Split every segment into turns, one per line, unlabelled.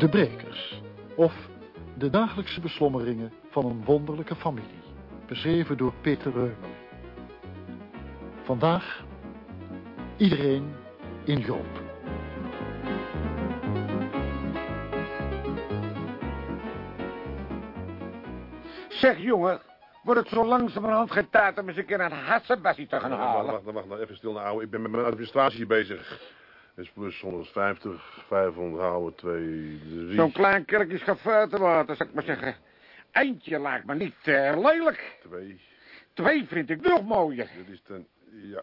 De Brekers, of de dagelijkse beslommeringen van een wonderlijke familie. Beschreven door Peter Reumer. Vandaag iedereen in Joop.
Zeg, jongen, wordt het zo langzamerhand geen tijd om eens een keer een hassenbassie te gaan
Wacht,
halen?
wacht, wacht, wacht, even stil nou, ouwe. Ik ben met mijn administratie bezig. Is plus 150, 500 houden, 2, 3.
Zo'n klein kerkje schafuitenwater, zou ik maar zeggen. Eentje lijkt me niet eh, lelijk.
2.
Twee vind ik nog mooier.
Dit is ten. Ja.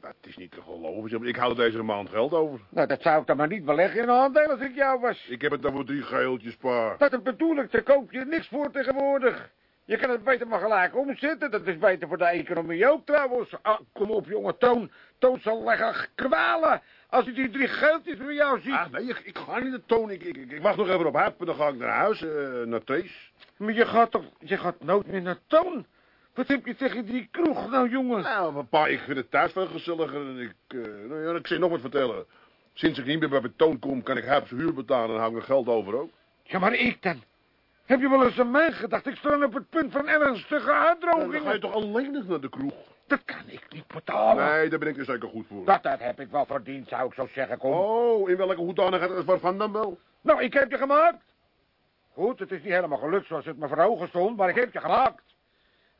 Dat is niet te geloven. Ik hou deze maand geld over.
Nou, dat zou ik dan maar niet beleggen in een aandeel als ik jou was.
Ik heb het dan voor drie geeltjes paar.
Dat bedoel ik, daar koop je niks voor tegenwoordig. Je kan het beter maar gelijk omzetten. Dat is beter voor de economie ook trouwens. Ah, kom op, jongen, Toon. Toon zal leggen kwalen als hij die drie geldjes voor jou ziet.
Ah, nee, ik, ik ga niet naar Toon. Ik, ik, ik wacht nog even op Huip en dan ga ik naar huis, eh, naar Thees.
Maar je gaat toch, je gaat nooit meer naar Toon? Wat heb je tegen die kroeg nou, jongen?
Nou, papa, ik vind het thuis veel gezelliger. En ik, eh, nou ja, ik je nog wat vertellen. Sinds ik niet meer bij Toon kom, kan ik Huip's huur betalen en hou ik er geld over ook.
Ja, maar ik dan? Heb je wel eens aan mij gedacht? Ik sta op het punt van ernstige
Dan
uitdroging.
ga je toch alleen nog naar de kroeg?
Dat kan ik niet betalen.
Nee, daar ben ik er zeker goed voor.
Dat, dat heb ik wel verdiend, zou ik zo zeggen. Kom.
Oh, in welke hoedanigheid waarvan dan wel?
Nou, ik heb je gemaakt. Goed, het is niet helemaal gelukt zoals het me voor ogen stond, maar ik heb je gemaakt.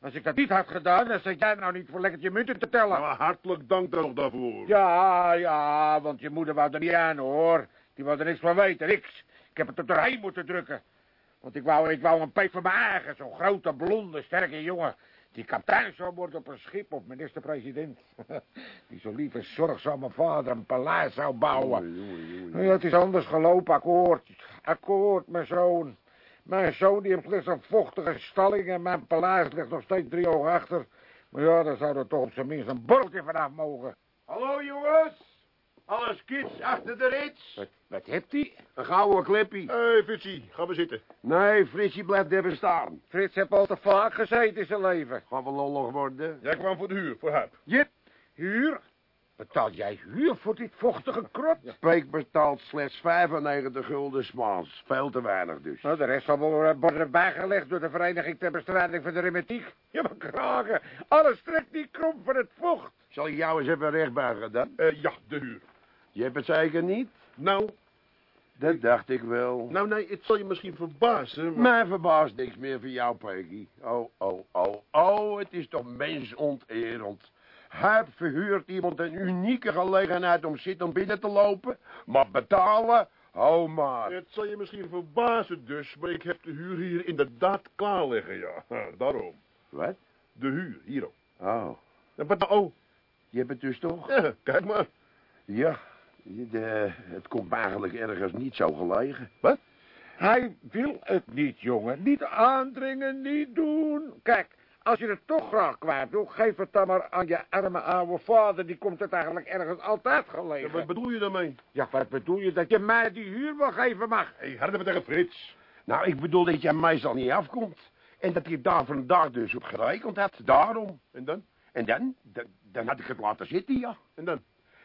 Als ik dat niet had gedaan, dan zat jij nou niet voor lekker je munten te tellen.
Nou, hartelijk dank dan nog daarvoor.
Ja, ja, want je moeder wou er niet aan, hoor. Die wou er niks van weten, niks. Ik heb het er doorheen moeten drukken. Want ik wou, ik wou een peet van mijn eigen, zo'n grote, blonde, sterke jongen. Die kapitein zou worden op een schip of minister-president. Die zo lief en zorgzame vader een paleis zou bouwen. Ja, het is anders gelopen, akkoord. Akkoord, mijn zoon. Mijn zoon die heeft slechts een vochtige stalling en mijn paleis ligt nog steeds drie ogen achter. Maar ja, daar zou er toch op zijn minst een borreltje vanaf mogen.
Hallo jongens. Alles kids achter de rits.
Wat, wat hebt hij?
Een gouden klippie.
Hé, hey, Fitsie, ga maar zitten.
Nee, Fritsie blijft even staan.
Frits heeft al te vaak gezeten in zijn leven.
Gaan we lollig worden.
Jij kwam voor de huur, voor Huip.
Jip, huur? Betaal jij huur voor dit vochtige krot?
Peek betaalt slechts 95 gulden smaans. Veel te weinig dus.
Nou, de rest zal wel worden bijgelegd door de Vereniging ter Bestrijding van de Remetiek. Ja, maar kragen. Alles trekt die krom van het vocht.
Zal ik jou eens even rechtbuigen dan?
Eh, ja, de huur.
Je hebt het zeker niet?
Nou,
Dat dacht ik wel.
nou nee, het zal je misschien verbazen, maar...
Mij verbaast niks meer van jou, Peekie. Oh, oh, oh, oh, het is toch mensonterend. Huip verhuurt iemand een unieke gelegenheid om zitten binnen te lopen, maar betalen, oh maar.
Het zal je misschien verbazen dus, maar ik heb de huur hier inderdaad klaar liggen, ja. Daarom.
Wat?
De huur, hier ook.
Oh,
wat nou? Oh,
je hebt het dus toch?
ja, kijk maar.
Ja, de, het komt eigenlijk ergens niet zo gelegen.
Hij wil het niet, jongen. Niet aandringen, niet doen. Kijk, als je het toch graag kwijt wil, geef het dan maar aan je arme oude vader. Die komt het eigenlijk ergens altijd
Ja,
gelegen.
wat bedoel je daarmee?
Ja, wat bedoel je? Dat je mij die huur wel geven mag?
Hé, hey, harder tegen Frits.
Nou, ik bedoel dat jij meestal niet afkomt. En dat hij daar vandaag dus op gerekend had, daarom.
En dan?
En dan? Dan, dan had ik het laten zitten, ja.
En dan?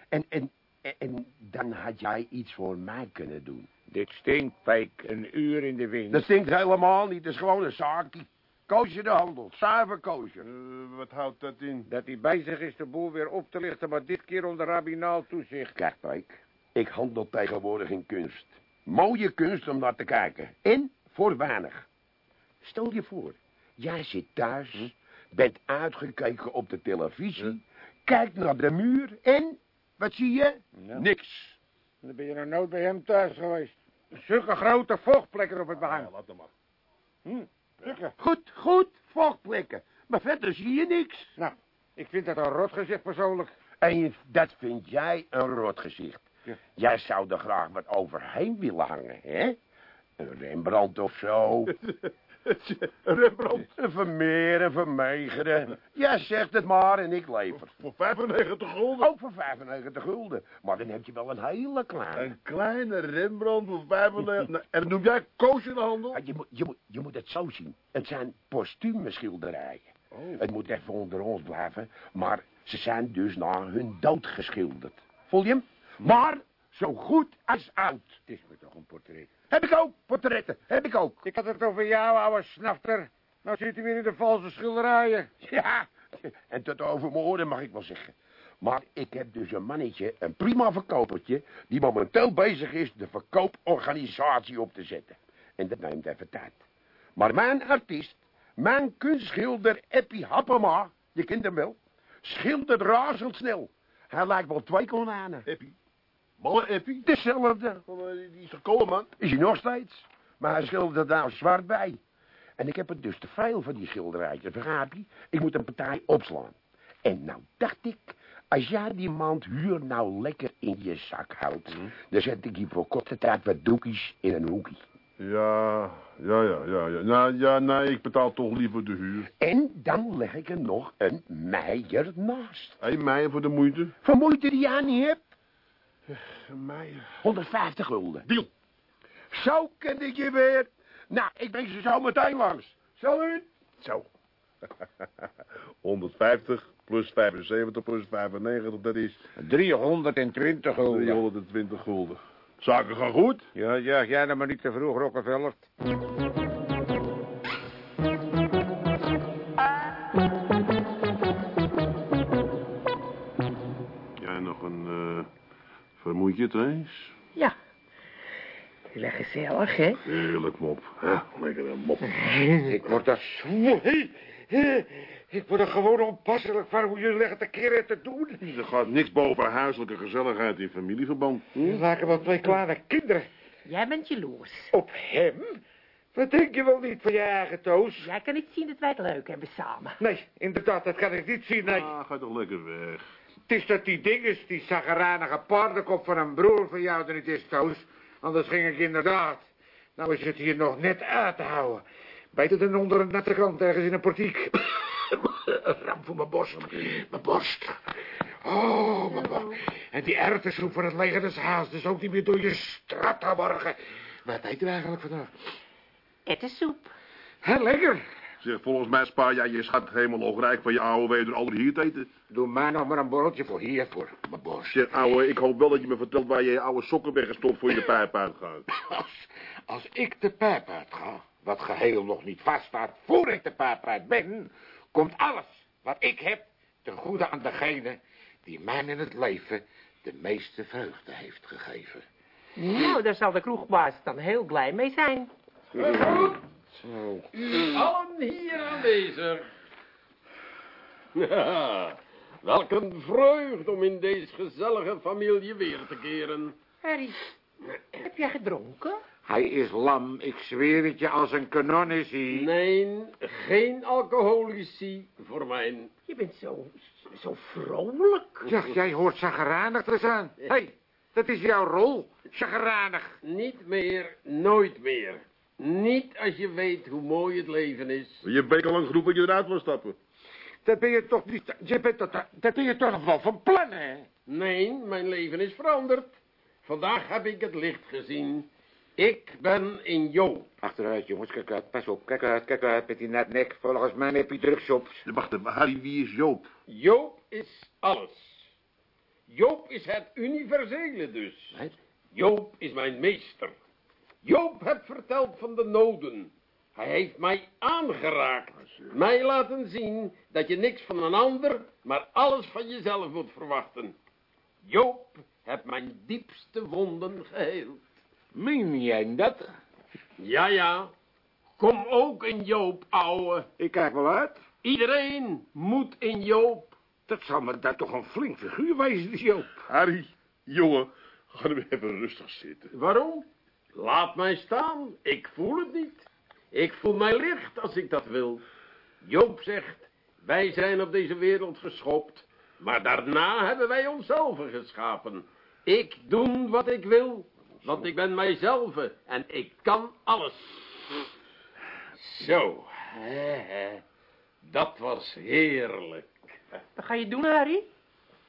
En, en, en, dan had jij iets voor mij kunnen doen.
Dit stinkt, Peek. Een uur in de wind.
Dat stinkt helemaal niet, dat is gewoon een zaakje. Koosje de handel, zuiver koosje.
Eh, wat houdt dat in?
Dat hij bezig is de boel weer op te lichten, maar dit keer onder rabbinaal toezicht.
Kijk, Pijk, ik handel tegenwoordig in kunst. Mooie kunst om naar te kijken. En voor weinig. Stel je voor, jij zit thuis, bent uitgekeken op de televisie, kijkt naar de muur en, wat zie je?
Ja.
Niks.
Dan ben je nog nooit bij hem thuis geweest. Zulke grote vochtplekken op het behang.
Ja, laat hem maar.
Hm, zulke.
Goed, goed, vochtplekken. Maar verder zie je niks.
Nou, ik vind dat een rot gezicht persoonlijk.
En dat vind jij een rot gezicht.
Ja.
Jij zou er graag wat overheen willen hangen, hè? Een Rembrandt of zo.
Rembrandt.
Een Vermeer, Vermeegeren. Jij zegt het maar en ik lever.
Voor 95 gulden.
Ook voor 95 gulden. Maar dan heb je wel een hele kleine.
Een kleine Rembrandt voor 95... Nou, en noem jij koos in de handel?
Je, moet, je, moet, je moet het zo zien. Het zijn postume schilderijen.
Oh.
Het moet even onder ons blijven. Maar ze zijn dus na hun dood geschilderd. Voel je hem? Maar zo goed als oud.
Het is me toch een portret.
Heb ik ook, portretten. Heb ik ook.
Ik had het over jou, ouwe snafter. Nou zit hij weer in de valse schilderijen.
Ja, en tot over mijn oren mag ik wel zeggen. Maar ik heb dus een mannetje, een prima verkopertje... die momenteel bezig is de verkooporganisatie op te zetten. En dat neemt even tijd. Maar mijn artiest, mijn kunstschilder Eppie Happema... je kent hem wel, schildert razendsnel. Hij lijkt wel twee konijnen.
Eppie. Malle Eppie.
Hetzelfde.
Oh, die- Die is kolenman?
Is hij nog steeds. Maar hij schildert er nou zwart bij. En ik heb er dus te veel van die schilderijtjes, begrijp je? Ik moet een partij opslaan. En nou dacht ik, als jij die maand huur nou lekker in je zak houdt... dan zet ik je voor korte tijd wat doekjes in een hoekje.
Ja, ja, ja, ja, ja. Nou, ja, nee, ik betaal toch liever de huur.
En dan leg ik er nog een meijer naast.
Hé, mij voor de moeite.
Voor moeite die jij niet hebt,
Een meijer.
150 gulden.
Deal.
Zo ken ik je weer. Nou, ik breng ze zo meteen langs. Salut.
Zo. 150 plus 75 plus 95, dat is
320 gulden.
320 gulden. Zaken gaan goed.
Ja, ja, jij dan maar niet te vroeg, Rockefeller.
Vermoeidje, Trace?
Ja. Heel erg gezellig, hè?
Heerlijk mop. Hè? Lekker een mop.
Ik word daar zwoel. Ik word er gewoon onpasselijk van hoe jullie leggen te keren en te doen.
Er gaat niks boven huiselijke gezelligheid in familieverband. Hm?
Je lijken wel twee kleine kinderen.
Jij bent jaloers.
Op hem? Wat denk je wel niet van je eigen toos?
Jij kan niet zien dat wij het leuk hebben samen.
Nee, inderdaad, dat kan ik niet zien, nee.
Ah, ga toch lekker weg.
Het is dat die ding is, die zaggeranige paardenkop van een broer van jou er niet is, Toos. Anders ging ik inderdaad. Nou is het hier nog net uit te houden. Beter dan onder een natte kant ergens in een portiek. Ramp voor mijn borst. Mijn borst. Oh, mijn borst. En die erwtensoep van het leger des haas, dus ook niet meer door je straat te morgen. Wat eten we eigenlijk vandaag?
Ettensoep.
Hé, lekker.
Zeg, volgens mij spaar jij je schat helemaal nog rijk van je oude wee door al die hier te eten.
Doe mij nog maar een borreltje voor hier, voor mijn borst.
Zeg, ouwe, ik hoop wel dat je me vertelt waar je je oude sokken weggestopt voor je de pijp uitgaat.
Als, als ik de pijp uitga, wat geheel nog niet vaststaat voor ik de pijp uit ben, komt alles wat ik heb ten goede aan degene die mij in het leven de meeste vreugde heeft gegeven.
Nou, daar zal de kroegbaas dan heel blij mee zijn.
Zo.
Allen hier aanwezig. Ja, welk een vreugde om in deze gezellige familie weer te keren.
Harry, heb jij gedronken?
Hij is lam, ik zweer het je als een kanon is hij.
Nee, geen alcoholici voor mij.
Je bent zo, zo vrolijk.
Ja, jij hoort chageranig te zijn. Hé, hey, dat is jouw rol, chageranig.
Niet meer, nooit meer. Niet als je weet hoe mooi het leven is.
Je bent al lang genoeg dat je eruit wil stappen.
Dat ben je toch niet, je bent dat, dat ben je toch nog wel van plan, hè?
Nee, mijn leven is veranderd. Vandaag heb ik het licht gezien. Ik ben in Joop.
Achteruit, jongens, kijk uit, pas op, kijk uit, kijk uit met die netnek. Volgens mij heb je drugshops.
Wacht even, Harry, wie is Joop?
Joop is alles. Joop is het universele dus.
Wat?
Joop is mijn meester. Joop heeft verteld van de noden. Hij heeft mij aangeraakt. Mij laten zien dat je niks van een ander, maar alles van jezelf moet verwachten. Joop heeft mijn diepste wonden geheeld.
Meen jij dat?
Ja, ja. Kom ook in Joop, ouwe.
Ik kijk wel uit.
Iedereen moet in Joop.
Dat zal me daar toch een flink figuur die Joop.
Harry, jongen, ga er even rustig zitten.
Waarom? Laat mij staan. Ik voel het niet. Ik voel mij licht als ik dat wil. Joop zegt, wij zijn op deze wereld geschopt, maar daarna hebben wij onszelf geschapen. Ik doe wat ik wil, want ik ben mijzelf en ik kan alles. Zo, dat was heerlijk.
Wat ga je doen, Harry?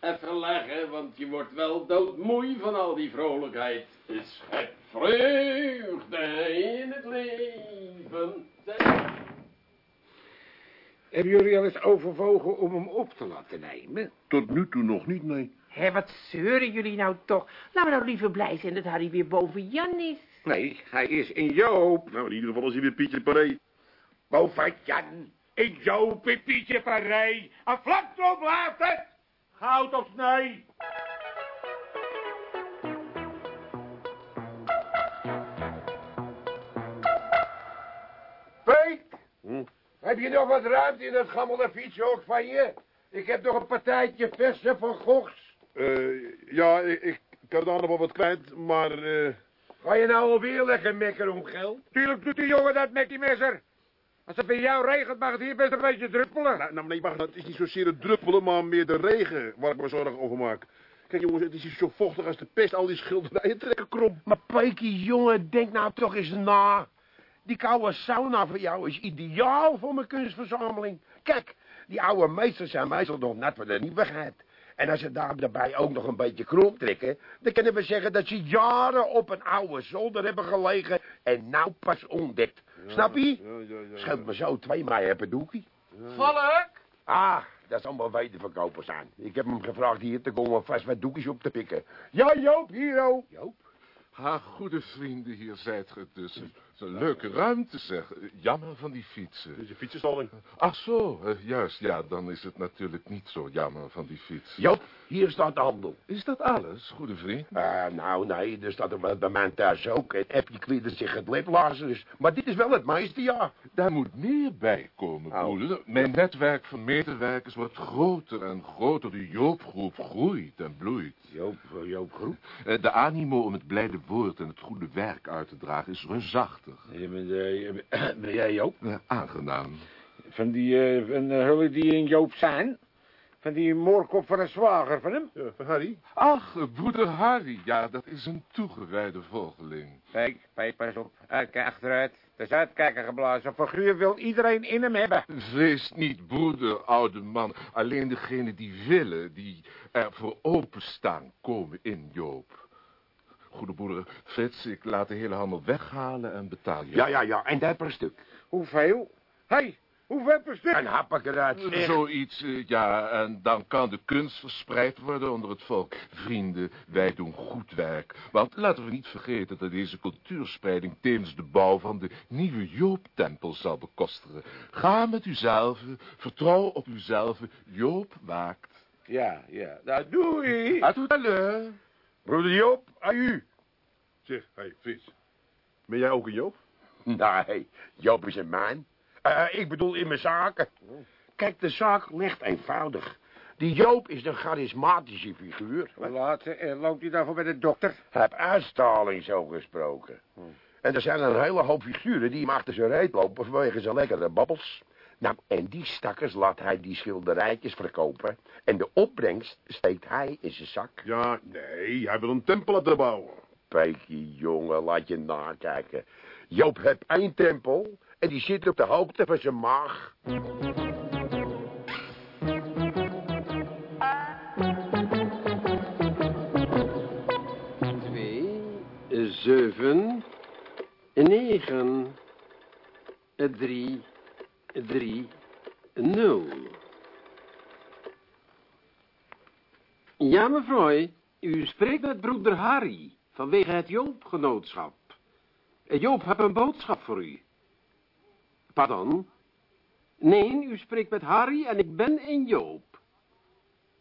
Even leggen, want je wordt wel doodmoei van al die vrolijkheid. Schep vreugde in het leven.
Hebben jullie al eens overwogen om hem op te laten nemen?
Tot nu toe nog niet, nee.
Hé, wat zeuren jullie nou toch? Laten we nou liever blij zijn dat Harry weer boven Jan is.
Nee, hij is in Joop.
Nou, in ieder geval is hij weer Pietje Paré.
Boven Jan. In Joop, in Pietje Paré. Een vlak erop blijft het. Goud of nee.
Peet,
Hm?
heb je nog wat ruimte in dat gammele fietshok van je? Ik heb nog een partijtje versen van Gogs.
Eh, ja, ik, ik kan daar nog wel wat kwijt, maar... eh,
Ga je nou alweer lekker mekken om geld?
Tuurlijk doet die jongen dat met die messer. Als het bij jou regent, mag het hier best een beetje druppelen.
nou, nou, nee, wacht, het is niet zozeer het druppelen, maar meer de regen waar ik me zorgen over maak. Kijk jongens, het is hier zo vochtig als de pest, al die schilderijen trekken krom.
Maar Peekie, jongen, denk nou toch eens na. Die koude sauna van jou is ideaal voor mijn kunstverzameling. Kijk, die oude meesters zijn meestal nog net voor de nieuwigheid. En als ze daar daarbij ook nog een beetje krom trekken... dan kunnen we zeggen dat ze jaren op een oude zolder hebben gelegen... en nou pas ontdekt. Snap je?
Ja, ja, ja, ja.
Scheelt me zo twee mei per doekie.
Volk!
Ah, dat is allemaal wederverkopers aan. Ik heb hem gevraagd hier te komen vast wat doekjes op te pikken. Ja, Joop, hier, oh. Joop?
Ha, goede vrienden, hier zijt ge dus. Het is een leuke ruimte, zeg. Jammer van die fietsen.
Is een fietsenstalling.
Ach zo, eh, juist. Ja, dan is het natuurlijk niet zo jammer van die fiets.
Joop, hier staat de handel.
Is dat alles, goede vriend?
Eh, nou, nee, er staat er bij mij thuis ook. En heb je kwijt zich het liplazers. Maar dit is wel het meeste, ja.
Daar moet meer bij komen,
Oh.
broeder. Mijn netwerk van medewerkers wordt groter en groter. De Joopgroep groeit en bloeit.
Joop, eh, Joop Groep.
Eh, De animo om het blijde woord en het goede werk uit te dragen is reusachtig.
Je bent, eh, ben jij Joop?
Eh, Aangenaam.
Van die, eh van de hullen die in Joop zijn? Van die moorkop van een zwager van hem?
Ja, van Harry.
Ach, eh, broeder Harry. Ja, dat is een toegewijde volgeling.
Kijk, kijk, pas op. Uitkijk achteruit. Het is uitkijken geblazen. Een figuur wil iedereen in hem hebben.
Vrees niet, broeder, oude man. Alleen degenen die willen, die er voor openstaan, komen in, Joop. Goede broeder, Frits, ik laat de hele handel weghalen en betaal je.
Ja, ja, ja. En dat per stuk.
Hoeveel? Hé, hey, hoeveel per stuk?
En hap ik eruit. zeg.
Zoiets, eh, ja, en dan kan de kunst verspreid worden onder het volk. Vrienden, wij doen goed werk. Want laten we niet vergeten dat deze cultuurspreiding tevens de bouw van de nieuwe Joop-tempel zal bekostigen. Ga met uzelf, vertrouw op uzelf, Joop waakt.
Ja, ja. Nou, doei.
À tout à l'heure.
Broeder Joop, aan u.
Zeg, hé, hey, Frits. Ben jij ook een Joop?
Nee, Joop is een man. Eh, ik bedoel in mijn zaken. Kijk, de zaak ligt eenvoudig. Die Joop is een charismatische figuur.
Laat eh, loopt hij daarvoor bij de dokter?
Heb uitstraling zo gesproken. En er zijn een hele hoop figuren die hem achter zijn reet lopen vanwege zijn lekkere babbels. Nou, en die stakkers laat hij die schilderijtjes verkopen. En de opbrengst steekt hij in zijn zak.
Ja, nee, hij wil een tempel laten bouwen.
Peekie, jongen, laat je nakijken. Joop heeft één tempel en die zit op de hoogte van zijn maag.
Twee, zeven, negen, drie, drie, nul. Ja, mevrouw, u spreekt met broeder Harry vanwege het Joopgenootschap. Joop heb een boodschap voor u. Pardon? Nee, u spreekt met Harry en ik ben in Joop.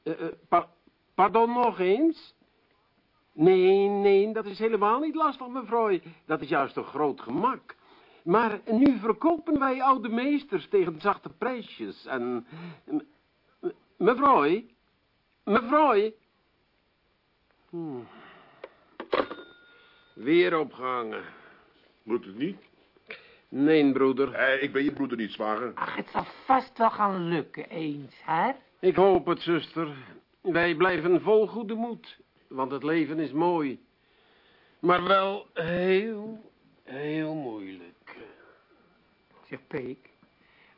Eh, eh, pa- pardon nog eens? Nee, nee, dat is helemaal niet lastig, mevrouw. Dat is juist een groot gemak. Maar nu verkopen wij oude meesters tegen zachte prijsjes en... Mevrouw? Mevrouw? Hmm. Weer opgehangen.
Moet het niet?
Nee, broeder.
Nee, ik ben je broeder niet, zwager.
Ach, het zal vast wel gaan lukken eens, hè?
Ik hoop het, zuster. Wij blijven vol goede moed, want het leven is mooi. Maar wel heel, heel moeilijk.
Peek,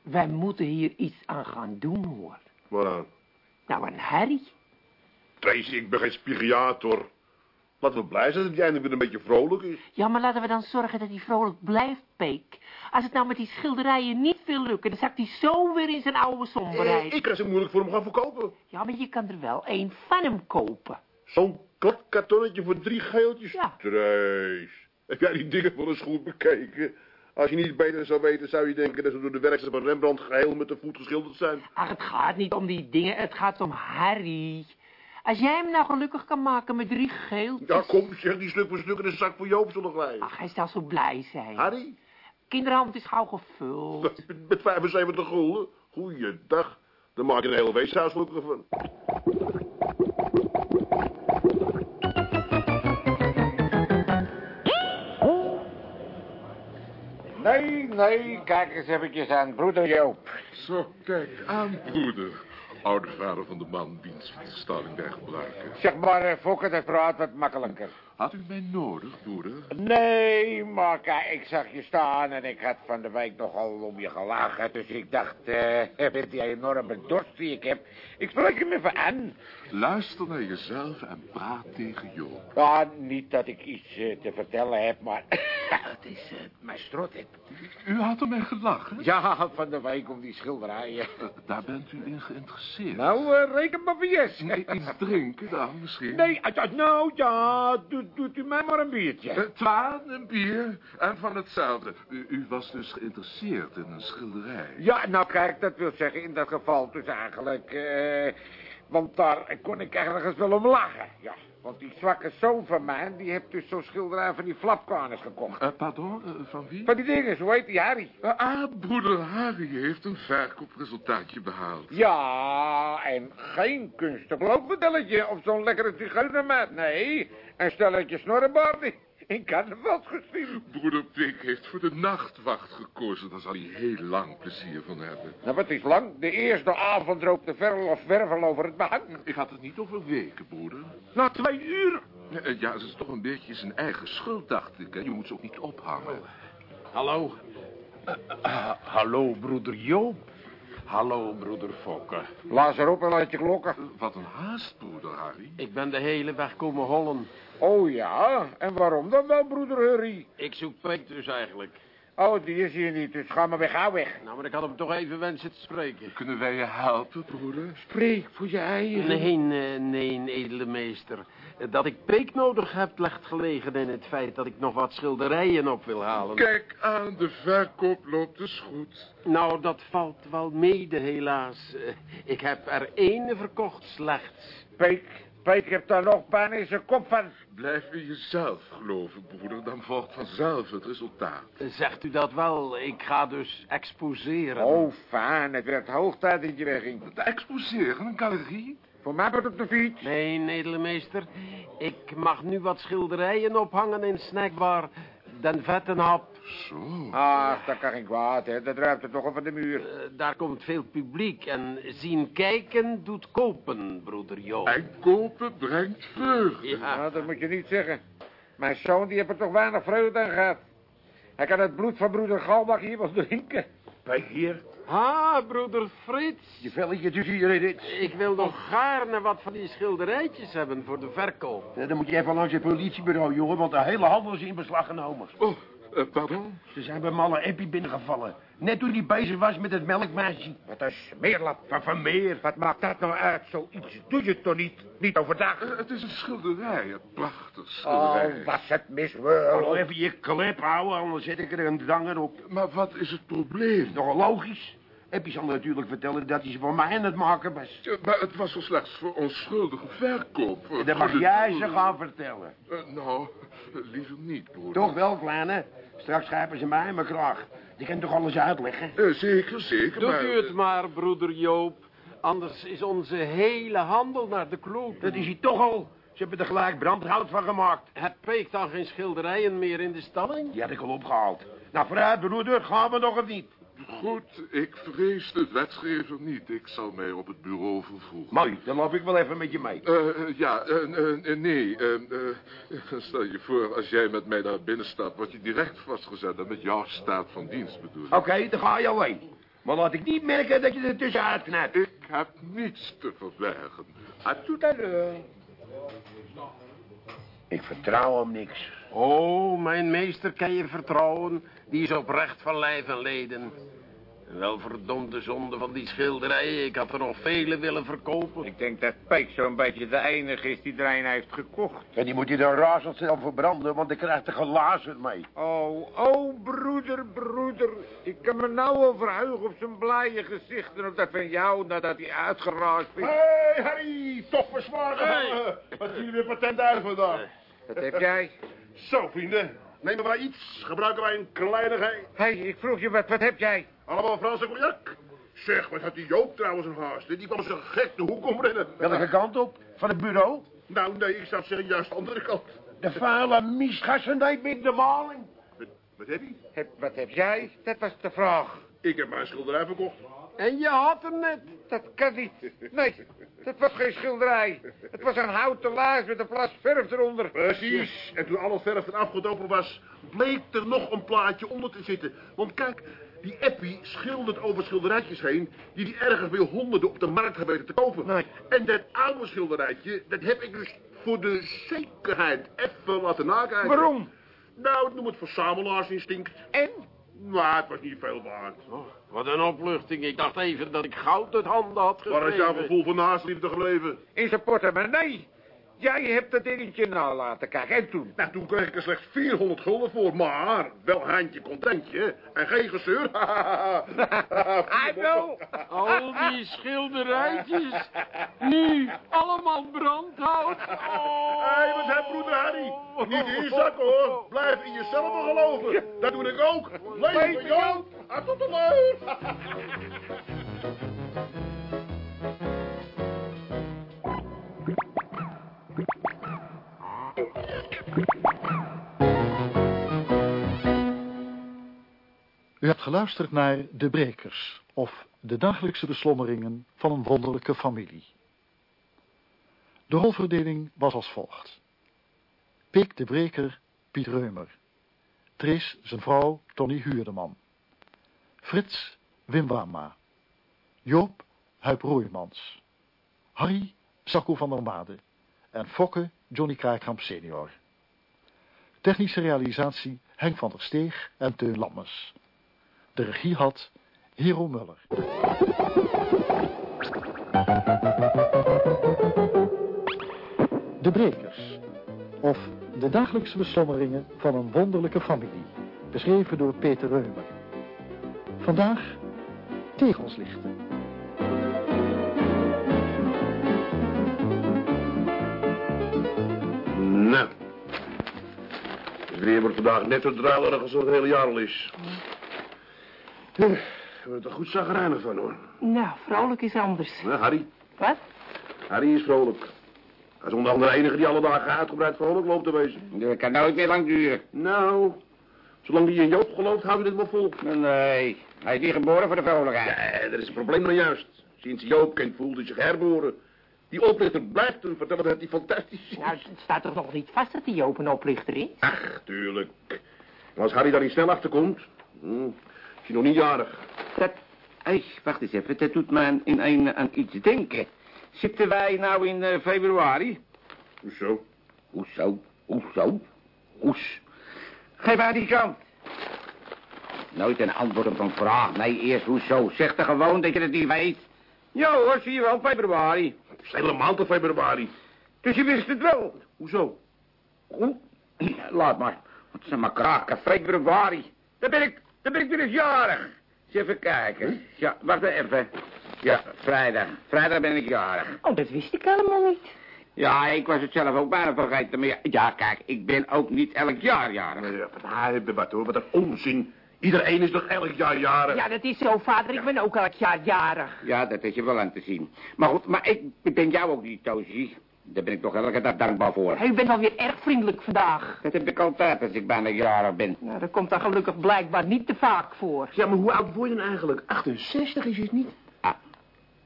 wij moeten hier iets aan gaan doen, hoor.
Waaraan?
Nou, een Harry.
Tracy, ik ben geen spiriator. Laten we blij zijn dat hij eindelijk weer een beetje vrolijk is.
Ja, maar laten we dan zorgen dat hij vrolijk blijft, Peek. Als het nou met die schilderijen niet wil lukken, dan zakt hij zo weer in zijn oude somberheid.
Eh, ik kan ze moeilijk voor hem gaan verkopen.
Ja, maar je kan er wel één van hem kopen.
Zo'n kladkartonnetje voor drie geeltjes.
Ja.
Trace. Heb jij die dingen wel eens goed bekeken? Als je niet beter zou weten, zou je denken dat ze door de werkster van Rembrandt geheel met de voet geschilderd zijn.
Ach, het gaat niet om die dingen, het gaat om Harry. Als jij hem nou gelukkig kan maken met drie geeltjes...
Ja, kom, zeg die stuk voor stuk in de zak voor Joop zullen glijden.
Ach, hij zal zo blij zijn.
Harry?
Kinderhand is gauw gevuld.
Met, met 75 gulden? Goeiedag. Dan maak je een heel weeshuis gelukkig van.
Nee, nee, kijk eens eventjes aan, broeder Joop.
Zo, kijk aan, broeder. Oude vader van de man, wiens fietsenstalling wij gebruiken.
Zeg maar, eh, Fokker, dat praat wat makkelijker.
Had u mij nodig, broeder?
Nee, maar kijk, ik zag je staan en ik had van de week nogal om je gelachen. Dus ik dacht, eh, met die enorme dorst die ik heb, ik spreek hem even aan.
Luister naar jezelf en praat tegen Joop.
Ja, niet dat ik iets eh, te vertellen heb, maar het is eh, mijn strot.
U had er mij gelachen?
Ja, van de week om die schilderijen.
Daar bent u in geïnteresseerd.
Nou, reken maar voor yes.
Iets drinken dan misschien?
Nee, nou ja, doet, doet u mij maar een biertje.
Eh, Twaan, een bier en van hetzelfde. U, u was dus geïnteresseerd in een schilderij.
Ja, nou kijk, dat wil zeggen in dat geval dus eigenlijk... eh, want daar kon ik ergens wel om lachen, ja. Want die zwakke zoon van mij, die heeft dus zo'n schilderij van die flapkaners gekocht.
Eh, pardon, eh, van wie?
Van die dingen, zo heet die Harry.
Eh, ah, broeder Harry heeft een verkoopresultaatje behaald.
Ja, en geen kunstig loopmodelletje of zo'n lekkere zigeunermaat. Nee, een stelletje snorrebaarden in carnavalskostuum.
Broeder Pik heeft voor de nachtwacht gekozen. Daar zal hij heel lang plezier van hebben.
Nou, wat is lang? De eerste avond rook de verl of zwervel over het behang.
Ik had het niet over weken, broeder.
Na twee uur.
Eh, Ja, het is toch een beetje zijn eigen schuld, dacht ik. hè. Je moet ze ook niet ophangen.
Hallo. Eh, hallo, broeder Joop. Hallo, broeder Fokke.
Blaas erop en laat je klokken.
Wat een haast, broeder Harry.
Ik ben de hele weg komen hollen.
Oh ja, en waarom dan wel, broeder Hurry?
Ik zoek Peet dus eigenlijk.
Oh, die is hier niet, dus ga maar weg, ga weg.
Nou, maar ik had hem toch even wensen te spreken.
Kunnen wij je helpen, broeder?
Spreek voor je eigen.
Nee, nee, nee, edele meester. Dat ik Peek nodig heb, legt gelegen in het feit dat ik nog wat schilderijen op wil halen.
Kijk aan, de verkoop loopt dus goed.
Nou, dat valt wel mede, helaas. Eh, Ik heb er één verkocht slechts.
Peek, Peek heeft daar nog pijn in zijn kop van.
Blijf in jezelf geloven, broeder. Dan volgt vanzelf het resultaat.
Zegt u dat wel? Ik ga dus exposeren.
Oh, fijn, het werd hoog tijd dat je wegging.
Te exposeren, een galerie?
Voor mij wordt op de fiets.
Nee, edele meester. Ik mag nu wat schilderijen ophangen in snackbar Den Vettenhap.
Zo.
Ah, dat kan geen kwaad, hè. Dat ruikt er toch over de muur.
Eh, daar komt veel publiek en zien kijken doet kopen, broeder Jo.
En kopen brengt vreugde.
Ja,
Nou, dat moet je niet zeggen. Mijn zoon, die heeft er toch weinig vreugde aan gehad. Hij kan het bloed van broeder Galbach hier wel drinken.
Kijk hier,
ha, broeder Frits.
je velletje tussen hier in dit.
Ik wil nog gaarne wat van die schilderijtjes hebben voor de verkoop.
Ja, dan moet je even langs het politiebureau, jongen, want de hele handel is in beslag genomen.
Oh, eh, pardon?
Ze zijn bij Malle Eppie binnengevallen. Net toen hij bezig was met het melkmeisje.
Wat een smeerlap.
Van Van Meer.
Wat maakt dat nou uit? Zoiets doe je toch niet? Niet overdag?
Eh, het is een schilderij, een prachtig
Oh,
schilderij.
was het
Hallo,
miswil.
even je klep houden, anders zet ik er een danger op.
Maar wat is het probleem?
Nogal logisch. Eppie zal natuurlijk vertellen dat hij ze voor mij aan het maken was.
Ja, maar het was wel slechts voor onschuldige verkoop.
En dat mag jij ze gaan vertellen.
Eh, nou, liever niet, broeder.
Toch wel, kleine? Straks grijpen ze mij in mijn kraag. Die kan toch alles uitleggen?
Eh, zeker, zeker,
Doet
maar...
u het maar, broeder Joop. Anders is onze hele handel naar de kloot.
Dat is hij toch al. Ze hebben er gelijk brandhout van gemaakt.
Het peekt dan geen schilderijen meer in de stalling?
Die had ik al opgehaald. Nou, vooruit, broeder, gaan we nog of niet?
Goed, ik vrees de wetgever niet. Ik zal mij op het bureau vervoegen.
Mooi, dan loop ik wel even met je mee.
Eh, ja, eh, eh, nee. stel je voor, als jij met mij naar binnen stapt, word je direct vastgezet. En met jouw staat van dienst bedoel ik.
Oké, dan ga je alleen. Maar laat ik niet merken dat je er tussenuit knijpt.
Ik heb niets te verbergen.
Ah, doe dat, eh.
Ik vertrouw hem niks.
Oh, mijn meester kan je vertrouwen. Die is oprecht van lijf en leden. Wel verdomde zonde van die schilderijen. Ik had er nog vele willen verkopen.
Ik denk dat Peek zo'n beetje de enige is die er een heeft gekocht.
En die moet je dan razendsnel verbranden, want ik krijg er glazen mee.
Oh, oh, broeder, broeder. Ik kan me nou wel verheugen op zijn blije gezicht. En op dat van jou, nadat hij uitgeraasd is.
Hé, hey, Harry, toch verzwaar gehangen. Wat zie je weer patent uit vandaag?
Wat heb jij?
Zo, vrienden. Nemen wij iets, gebruiken wij een kleinigheid.
Hé, hey, ik vroeg je wat, wat heb jij?
Allemaal Franse cognac. Zeg, wat had die Joop trouwens een haast. Die kwam zo gek de hoek omrennen.
Welke kant op? Van het bureau?
Nou, nee, ik zou zeggen juist de andere kant.
De vuile miesgassenheid met de maling.
Wat, wat heb je?
Heb, wat heb jij? Dat was de vraag.
Ik heb mijn schilderij verkocht.
En je had hem net.
Dat kan niet. Nee, dat was geen schilderij. Het was een houten laars met een plas verf eronder.
Precies. En toen alle verf eraf gedopen was, bleek er nog een plaatje onder te zitten. Want kijk, die Eppie schildert over schilderijtjes heen... die die ergens bij honderden op de markt hebben weten te kopen.
Nee.
En dat oude schilderijtje, dat heb ik dus voor de zekerheid even laten nakijken.
Waarom?
Nou, noem het verzamelaaksinstinct.
En?
Maar het was niet veel waard.
Wat een opluchting. Ik dacht even dat ik goud uit handen had
Waar is
gegeven.
jouw gevoel van naastliefde gebleven?
In zijn portemonnee. Jij hebt dat dingetje na laten kijken. En toen?
Nou, toen kreeg ik er slechts 400 gulden voor, maar wel handje contentje en geen gezeur.
Hij wel.
Al die schilderijtjes. Nu allemaal brandhout.
Hé, hey, wat heb broeder Harry? Niet in je zak hoor. Blijf in jezelf geloven. Dat doe ik ook. Leven Joop. Tot.
U hebt geluisterd naar De Brekers, of de dagelijkse beslommeringen van een wonderlijke familie. De rolverdeling was als volgt. Pik de Breker, Piet Reumer. Tris, zijn vrouw, Tony Huurdeman. Frits, Wim Wama. Joop, Huip Roeimans. Harry, Sakko van der Made. En Fokke, Johnny Kraaikamp senior. Technische realisatie Henk van der Steeg en Teun Lammers. De regie had Hero Muller. De Brekers. Of de dagelijkse beslommeringen van een wonderlijke familie. Beschreven door Peter Reumer. Vandaag tegelslichten.
Nou. Het weer wordt vandaag net zo druilerig als het het hele jaar al is. Eh, We worden er goed zagrijnig van hoor.
Nou, vrolijk is anders.
Nou, Harry.
Wat?
Harry is vrolijk. Hij is onder andere de enige die alle dagen uitgebreid vrolijk loopt te wezen.
Dat kan nooit meer lang duren.
Nou, zolang die in Joop gelooft, hou je dit wel vol.
Nee, hij is niet geboren voor de vrolijkheid.
Ja, dat is het probleem nou juist. Sinds Joop kent voelt hij zich herboren. Die oplichter blijft hem vertellen dat hij fantastisch is.
Nou, het staat toch nog niet vast dat hij open oplichter is?
Ach, tuurlijk. En als Harry daar niet snel achter komt, hm, is hij nog niet jarig.
Dat, hey, wacht eens even, dat doet me aan, in een, aan iets denken. Zitten wij nou in eh, februari?
Hoezo?
Hoezo? Hoezo? Hoes. Geef uit die kant. Nooit een antwoord op een vraag. Nee, eerst hoezo. Zeg er gewoon dat je het niet weet. Ja hoor, zie je wel, februari.
Het is helemaal te februari.
Dus je wist het wel.
Hoezo?
Goed. Laat maar. Wat zijn maar kraken, februari. Dan ben ik, dan ben ik weer eens jarig. Eens even kijken. Ja, wacht even. Ja, vrijdag. Vrijdag ben ik jarig.
Oh, dat wist ik helemaal niet.
Ja, ik was het zelf ook bijna vergeten. Maar ja, ja, kijk, ik ben ook niet elk jaar jarig.
Ja, wat hoor, wat een onzin. Iedereen is toch elk jaar jarig?
Ja, dat is zo, vader. Ik ben ook elk jaar jarig.
Ja, dat is je wel aan te zien. Maar goed, maar ik, ik ben jou ook niet, Toosje. Daar ben ik toch elke dag dankbaar voor.
U bent wel weer erg vriendelijk vandaag.
Dat heb ik altijd als ik bijna jarig ben.
Nou, dat komt dan gelukkig blijkbaar niet te vaak voor.
Ja, maar hoe oud word je dan eigenlijk? 68 is het niet?
Ah,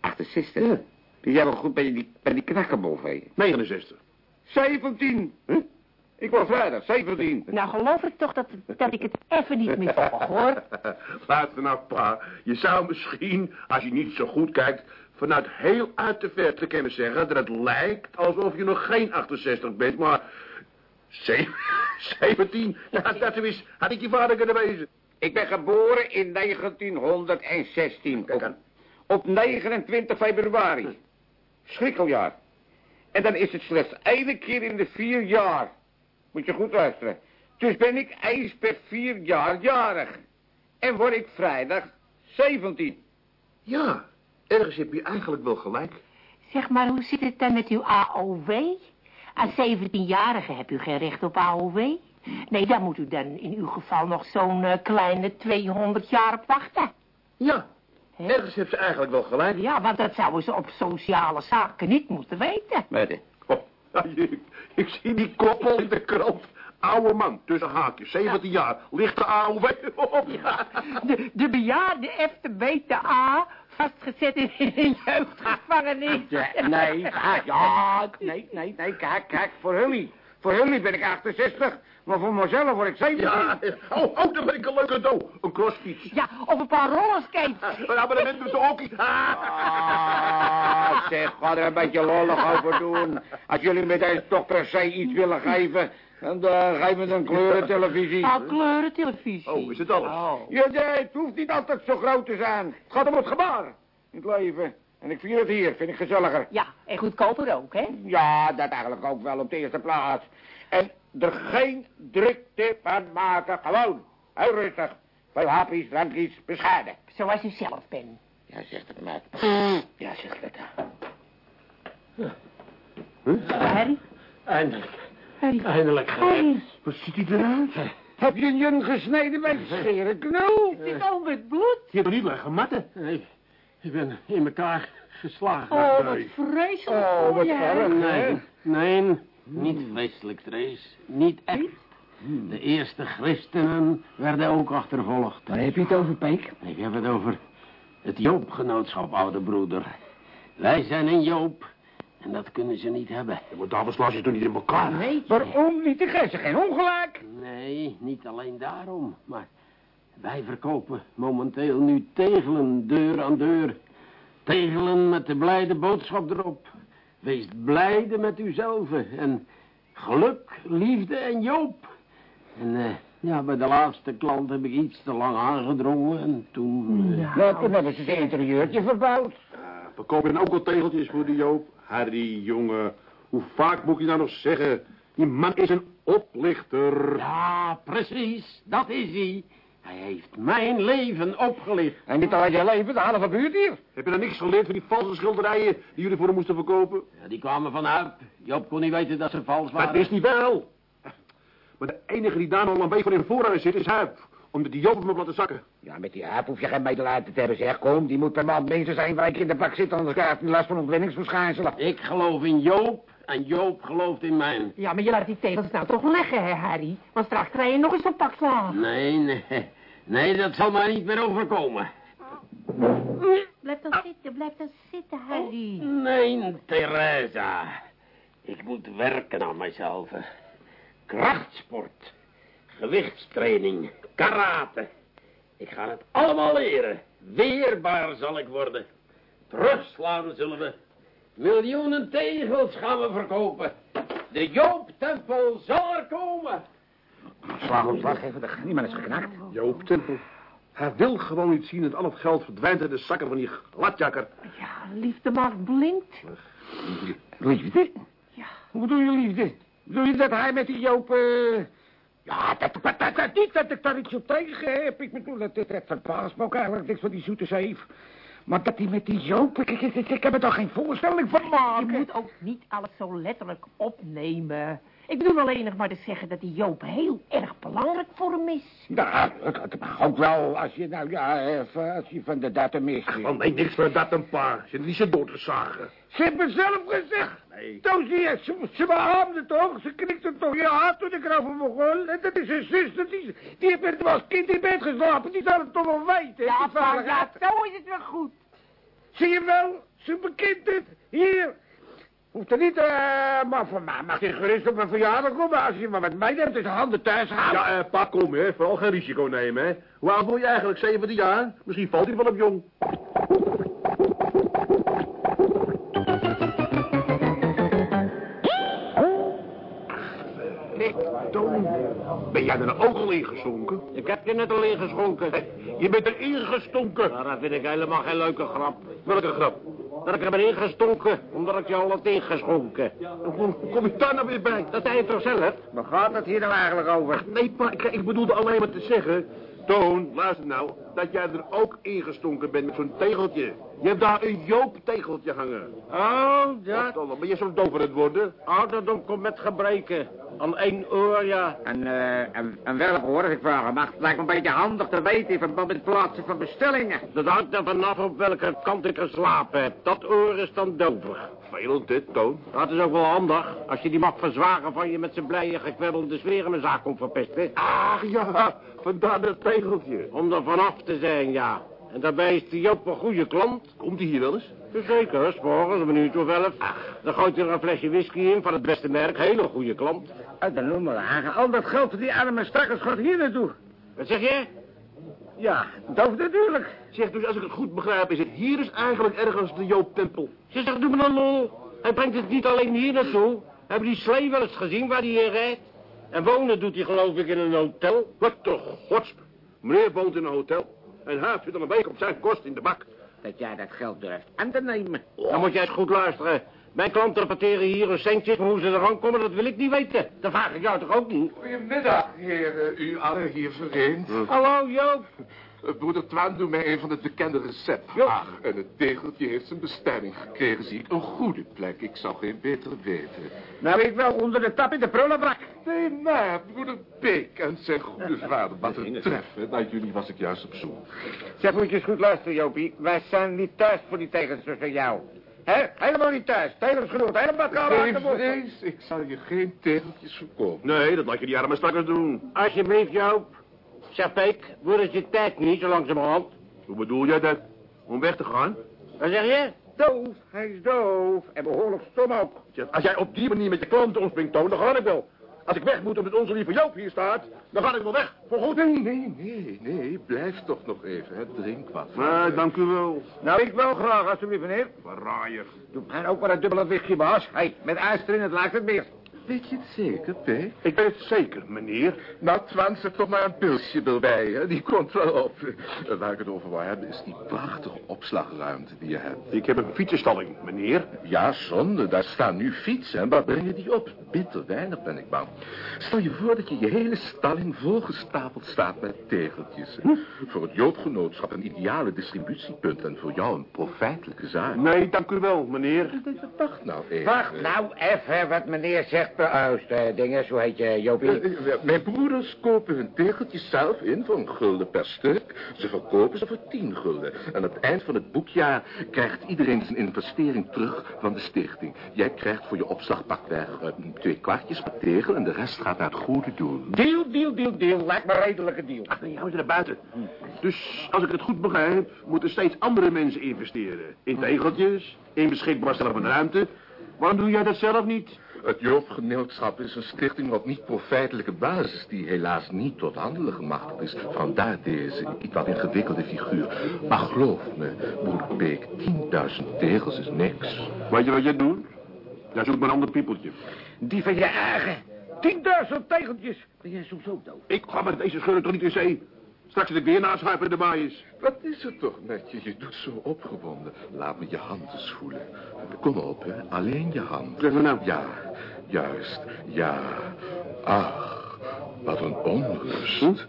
68? Ja. Ben jij wel goed bij die, bij die knakkenbol, hè?
69.
17. Huh? Ik was vrijdag, 17.
Nou, geloof ik toch dat, dat ik het even niet meer volg, hoor.
Luister nou, pa. Je zou misschien, als je niet zo goed kijkt... vanuit heel uit de verte kunnen zeggen... dat het lijkt alsof je nog geen 68 bent, maar... Ze- 17? Ja, dat is, had ik je vader kunnen wezen.
Ik ben geboren in 1916.
Kijk
Op, op 29 februari. Schrikkeljaar. En dan is het slechts één keer in de vier jaar. Moet je goed luisteren. Dus ben ik eens per vier jaar jarig. En word ik vrijdag 17.
Ja, ergens heb je eigenlijk wel gelijk.
Zeg maar, hoe zit het dan met uw AOW? Als 17-jarige heb u geen recht op AOW. Nee, daar moet u dan in uw geval nog zo'n eh, kleine 200 jaar op wachten.
Ja, ergens heb ze eigenlijk wel gelijk.
Ja, want dat zouden ze op sociale zaken niet moeten weten.
Oh, ja, ik, zie die koppel in de krant. Oude man, tussen haakjes, 17 jaar, lichte AOW op.
De, de bejaarde F de beta A, vastgezet in een jeugdgevangenis.
Ja, nee, ja, nee, nee, nee, kijk, kijk, voor jullie. Voor jullie ben ik 68, maar voor mezelf word ik 17.
Ja, oh, oh, dan ben ik een leuke cadeau. Een crossfiets.
Ja, of een paar rollerskates.
Een abonnement met de hockey.
Ah, zeg, ga er een beetje lollig over doen. Als jullie me deze toch per se iets willen geven, dan uh, geef me een kleurentelevisie.
Ah, kleurentelevisie.
Oh, is het alles?
Oh.
Ja, nee, het hoeft niet altijd zo groot te zijn. Het gaat om het gebaar in het leven. En ik vier het hier, vind ik gezelliger.
Ja, en goedkoper ook, hè?
Ja, dat eigenlijk ook wel op de eerste plaats. En er geen drukte van maken, gewoon. Heel rustig. Veel hapjes, drankjes, bescheiden.
Zoals u zelf bent.
Ja, zegt het maar. Ja, zegt het.
Harry?
Eindelijk.
Harry?
Eindelijk gered.
Harry?
Wat ziet hij eruit?
Heb je een jun gesneden bij het scheren knul?
Zit al met bloed?
Je hebt er niet liggen matten.
Ik, ik ben in elkaar geslagen.
Oh, wat vreselijk
Oh,
voor
wat
je, hè?
erg.
Nee, nee, niet vreselijk, Trace. Niet echt. De eerste christenen werden ook achtervolgd.
Waar heb je het over, Peek?
Ik heb het over het Joopgenootschap, oude broeder. Wij zijn een Joop en dat kunnen ze niet hebben.
Ja, maar daarvoor slaan ze toch niet in elkaar?
Nee.
Waarom niet? Ik geef ze geen ongelijk.
Nee, niet alleen daarom, maar wij verkopen momenteel nu tegelen deur aan deur. Tegelen met de blijde boodschap erop. Wees blijde met uzelf en geluk, liefde en Joop. En eh, ja, bij de laatste klant heb ik iets te lang aangedrongen en toen... eh,
Nou, toen hebben ze zijn interieurtje verbouwd.
Ja, we kopen dan ook al tegeltjes voor die Joop. Harry, jongen, hoe vaak moet je nou nog zeggen? Die man is een oplichter.
Ja, precies, dat is hij. Hij heeft mijn leven opgelicht.
En niet alleen je leven, de halve buurt hier.
Heb je dan niks geleerd van die valse schilderijen die jullie voor hem moesten verkopen?
Ja, die kwamen van Huip. Joop kon niet weten dat ze vals waren.
Dat wist hij wel. Maar de enige die daar nog een beetje voor in vooraan zit is Huip. Omdat die Joop hem op laten zakken.
Ja, met die aap hoef je geen medelijden te hebben, zeg. Kom, die moet per maand minstens één week in de bak zitten, anders krijgt hij last van ontwenningsverschijnselen.
Ik geloof in Joop en Joop gelooft in mij.
Ja, maar je laat die tegels nou toch leggen, hè, Harry? Want straks krijg je nog eens een pak slaan.
Nee, nee. Nee, dat zal mij niet meer overkomen.
Blijf dan zitten, blijf dan zitten, Harry.
Nee, Teresa. Ik moet werken aan mijzelf. Krachtsport, gewichtstraining, karate. Ik ga het allemaal leren. Weerbaar zal ik worden. Terugslaan zullen we. Miljoenen tegels gaan we verkopen. De Joop-tempel zal er komen.
Slag op slag, even, de niemand is geknakt.
Joop Tempel. Hij wil gewoon niet zien dat al het geld verdwijnt uit de zakken van die gladjakker.
Ja, liefde maakt blind.
Liefde?
Ja.
Hoe bedoel je liefde? Bedoel je dat hij met die Joop... eh, Ja, dat, dat, dat, dat niet dat ik daar iets op tegen heb. Ik bedoel, dat, dat, dat verbaast me ook eigenlijk niks van die zoete zeef. Maar dat hij met die Joop... Ik, ik, ik, ik heb er toch geen voorstelling van
Je
maken.
moet ook niet alles zo letterlijk opnemen. Ik bedoel alleen nog maar te zeggen dat die Joop heel erg belangrijk voor hem is.
Ja, dat mag ook wel als je nou, ja, even, als je van de datum is.
Oh nee, niks voor dat een paar. Zit niet zo door te zagen.
Ze hebben zelf gezegd.
Nee.
Toen zie je, ze, ze behaamde toch? Ze knikte toch ja toen ik erover begon. En dat is een zuster, die, die heeft met hem als kind in bed geslapen. Die zal het toch wel weten.
Ja, pa, ja, zo is het wel goed.
Zie je wel? Ze bekent het. Hier. Hoeft er niet, eh, maar voor mij mag je gerust op mijn verjaardag komen. Als je maar met mij neemt, is de handen thuis houden.
Ja, eh, pa, kom, hè. Vooral geen risico nemen, hè. Hoe oud word je eigenlijk? 17 jaar? Misschien valt hij wel op jong. Toon, ben jij er nou ook al ingezonken?
Ik heb je net al ingeschonken.
Je bent er ingestonken.
Nou, dat vind ik helemaal geen leuke grap.
Welke grap?
Dat ik er ben ingestonken, omdat ik je al had ingeschonken.
Hoe kom je daar nou weer bij?
Dat zei je toch zelf?
Waar gaat het hier nou eigenlijk over?
Nee, pa, ik, ik bedoelde alleen maar te zeggen... Toon, luister nou, dat jij er ook ingestonken bent met zo'n tegeltje. Je hebt daar een Joop-tegeltje hangen.
Oh,
Wat
ja.
dan? Ben je zo doof aan het worden?
Ouderdom komt met gebreken. Aan één oor, ja.
En, eh, en, en welk hoor, ik vragen mag. Het lijkt me een beetje handig te weten in verband met het plaatsen van bestellingen.
Dat hangt er vanaf op welke kant ik geslapen heb. Dat oor is dan dover.
Vervelend, dit, Toon.
Dat is ook wel handig, als je die mag verzwagen van je met zijn blije gekwebbelde sfeer in mijn zaak komt verpesten.
Ach ja, vandaar dat tegeltje.
Om er vanaf te zijn, ja. En daarbij is die Joop een goede klant.
Komt hij hier wel eens?
Zeker, s'morgens, een minuut of elf. Dan gooit hij er een flesje whisky in van het beste merk. Hele goede klant.
Uit de noemer Al dat geld voor die arme strakkers gaat hier naartoe.
Wat zeg je?
Ja, doof natuurlijk.
Zeg dus, als ik het goed begrijp, is het hier dus eigenlijk ergens de Joop-tempel.
Ze zegt, doe me een lol. Hij brengt het niet alleen hier naartoe. Hebben die slee wel eens gezien waar hij in rijdt? En wonen doet hij geloof ik in een hotel.
Wat toch, gods. Meneer woont in een hotel. En hij zit al een week op zijn kost in de bak.
Dat jij dat geld durft aan te nemen.
Dan moet jij eens goed luisteren. Mijn klanten rapporteren hier een centje, maar hoe ze er komen, dat wil ik niet weten. Dat vraag ik jou toch ook niet?
Goedemiddag, heren. U allen hier vereend.
Hallo Joop.
Eh, Broeder Twaan doet mij een van de bekende recepten.
Ja.
Ach, en het tegeltje heeft zijn bestemming gekregen, zie ik. Een goede plek, ik zou geen betere weten.
Nou, ik wel onder de tap in de prullenbak.
Nee, maar broeder Beek en zijn goede vader. Wat een treffen. Naar jullie was ik juist op zoek.
Zeg, moet je eens goed luisteren, Jopie. Wij zijn niet thuis voor die tegens van jou. Hè? Helemaal niet thuis. Tegens genoeg. Helemaal gaan
Geen vrees, ik zal je geen tegeltjes verkopen.
Nee, dat laat je die arme stakkers doen.
Alsjeblieft Joop. Zeg Peek, wordt het je tijd niet zo langzamerhand?
Hoe bedoel jij dat? Om weg te gaan?
Wat zeg je?
Doof. Hij is doof. En behoorlijk stom ook.
Als jij op die manier met je klanten omspringt, Toon, dan ga ik wel. Als ik weg moet omdat onze lieve Joop hier staat, dan ga ik wel weg. Voor goed.
Nee, nee, nee, nee. Blijf toch nog even, hè. Drink wat.
Nee, dank u wel.
Nou, ik wel graag, alsjeblieft, meneer.
Verraaier.
Doe mij ook maar een dubbele whisky, baas. Hé, hey, met ijs erin, het lijkt het meer.
Weet je het zeker, Peek?
Ik weet het zeker, meneer.
Nou, Twan, zet toch maar een pilsje erbij, hè? Die komt wel op. Waar ik het over wou hebben, is die prachtige opslagruimte die je hebt.
Ik heb een fietsenstalling, meneer.
Ja, zonde, daar staan nu fietsen. En waar brengen die op? Bitter weinig, ben ik bang. Stel je voor dat je je hele stalling volgestapeld staat met tegeltjes. hè? Voor het Joodgenootschap een ideale distributiepunt... en voor jou een profijtelijke zaak.
Nee, dank u wel, meneer.
Wacht nou even.
Wacht nou even wat meneer zegt per Oost, eh, dinges. Hoe heet je, Jopie?
Eh, eh, Mijn broeders kopen hun tegeltjes zelf in voor een gulden per stuk. Ze verkopen ze voor tien gulden. En aan het eind van het boekjaar krijgt iedereen zijn investering terug van de stichting. Jij krijgt voor je opslag pakweg eh, twee kwartjes per tegel... en de rest gaat naar het goede doel.
Deal, deal, deal, deal. Lijkt me een redelijke deal.
Ach nee, hou je naar buiten. Dus, als ik het goed begrijp, moeten steeds andere mensen investeren. In tegeltjes, in beschikbaar stellen van ruimte. Waarom doe jij dat zelf niet?
Het Joopgenootschap is een stichting op niet-profijtelijke basis... die helaas niet tot handelen gemachtigd is. Vandaar deze iets wat ingewikkelde figuur. Maar geloof me, broeder Beek, 10.000 tegels is niks.
Weet je wat jij doet? Jij zoekt maar een ander piepeltje.
Die van je eigen. 10.000 tegeltjes. Ben jij soms ook doof?
Ik ga met deze schurk toch niet in zee? Straks ik weer bij de baai is.
Wat is het toch met je? Je doet zo opgewonden. Laat me je hand eens voelen. Kom op, hè. Alleen je hand.
Zeg maar nou.
Ja, juist. Ja. Ach, wat een onrust.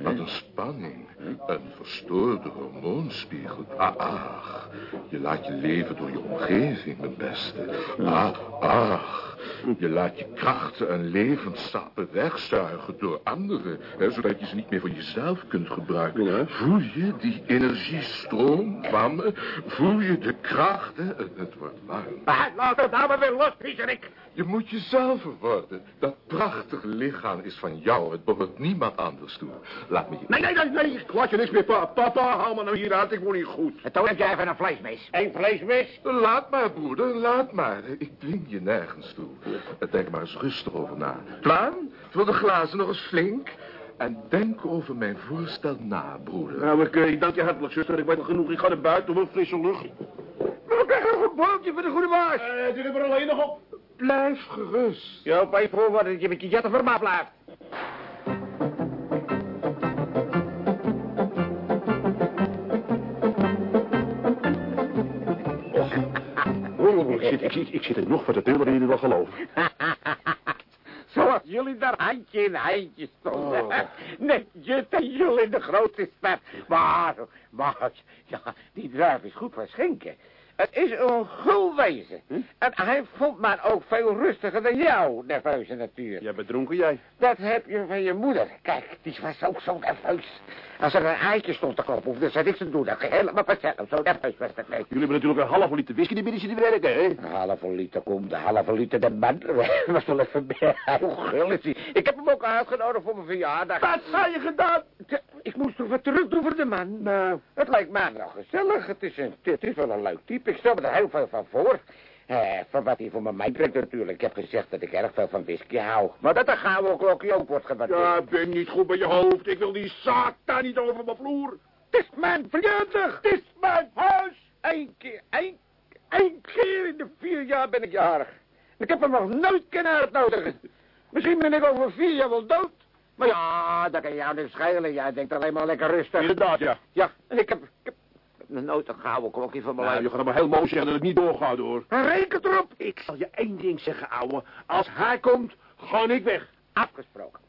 Wat een spanning. Een verstoorde hormoonspiegel. Ah, ach. Je laat je leven door je omgeving, mijn beste. Ah, ach. Je laat je krachten en levenssappen wegzuigen door anderen. Hè, zodat je ze niet meer voor jezelf kunt gebruiken.
Ja.
Voel je die energiestroom van me? Voel je de krachten? Het, het wordt warm.
Ah, laat het nou maar weer los, Pieserik.
Je moet jezelf worden. Dat prachtige lichaam is van jou. Het behoort niemand anders toe. Laat me je...
Nee, nee, nee, nee. Ik laat je niks meer, pa. Papa, haal me nou hier uit. Ik word niet goed.
En toen heb jij even een vleesmes.
Eén vleesmes?
Laat maar, broeder, laat maar. Ik dwing je nergens toe. Denk maar eens rustig over na. Plan? Vul de glazen nog eens flink. En denk over mijn voorstel na, broeder.
Nou, ik, eh, ik dank je hartelijk, zuster. Ik weet al genoeg. Ik ga naar buiten om een frisse lucht.
Ik krijg een goed bootje voor de goede baas.
Eh, zit er maar alleen nog op.
Blijf gerust.
Joop, even voor dat je met je jatten voor me blijft.
Ik, ik, ik zit er nog voor te trillen, wil je wel geloven.
Zoals jullie daar handje in handje stonden.
Oh.
En Jul in de grote stad. Maar, maar, ja, die druif is goed voor schenken. Het is een gul wezen.
Hm?
En hij vond mij ook veel rustiger dan jou, nerveuze natuur.
Jij bent dronken, jij.
Dat heb je van je moeder. Kijk, die was ook zo nerveus. Als er een eitje stond te kloppen, dan zat ik ze doen. Dat ging helemaal vanzelf. Zo nerveus was dat.
Jullie hebben natuurlijk een halve liter whisky die binnen zitten werken, hè?
Een halve liter komt, de halve liter de man. was wel even meer. Hoe gul is hij? Ik heb hem ook uitgenodigd voor mijn verjaardag.
Wat zou je gedaan?
Ik moest toch wat terug doen voor de man. Nou, het lijkt mij nog gezellig. Het is, een, het is wel een leuk type. Ik stel me er heel veel van voor. Eh, van wat hij voor me meebrengt natuurlijk. Ik heb gezegd dat ik erg veel van whisky hou. Maar dat een gouden klokje ook wordt gewaardeerd.
Ja, ben niet goed bij je hoofd. Ik wil die satan niet over mijn vloer.
Het is mijn verjaardag. Het is mijn huis. Eén keer, één, één keer in de vier jaar ben ik jarig. Ik heb hem nog nooit kunnen uitnodigen. Misschien ben ik over vier jaar wel dood. Maar ja, dat kan jou niet schelen. Jij denkt alleen maar lekker rustig.
Inderdaad, ja.
Ja, en ik heb, ik heb nooit een gouden klokje van mijn
Nou, je gaat maar heel mooi zeggen dat het niet doorgaat, hoor.
En reken erop.
Ik zal je één ding zeggen, ouwe. Als hij komt, ga ik weg.
Afgesproken.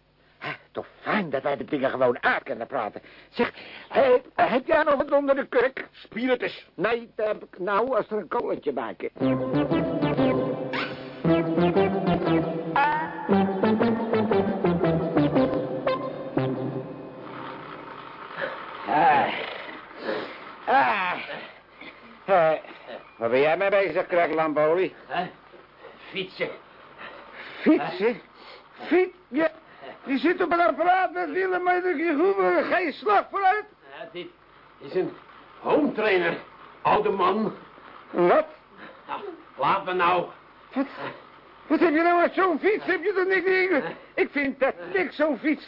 Toch fijn dat wij de dingen gewoon uit kunnen praten. Zeg, heb, heb jij nog wat onder de kurk?
Spiritus.
Nee, dat heb ik nou als er een kolentje bij waar ben jij mee bezig, Craig Lamboli?
Hè? Fietsen.
Fietsen? Fiet? Je, je zit op een apparaat met wielen, maar je hoeven geen slag vooruit.
Ja, dit is een home trainer. Oude man.
Wat?
Nou, laat me nou.
Wat? Wat heb je nou met zo'n fiets? Heb je er niks in? Ik vind dat niks, zo'n fiets.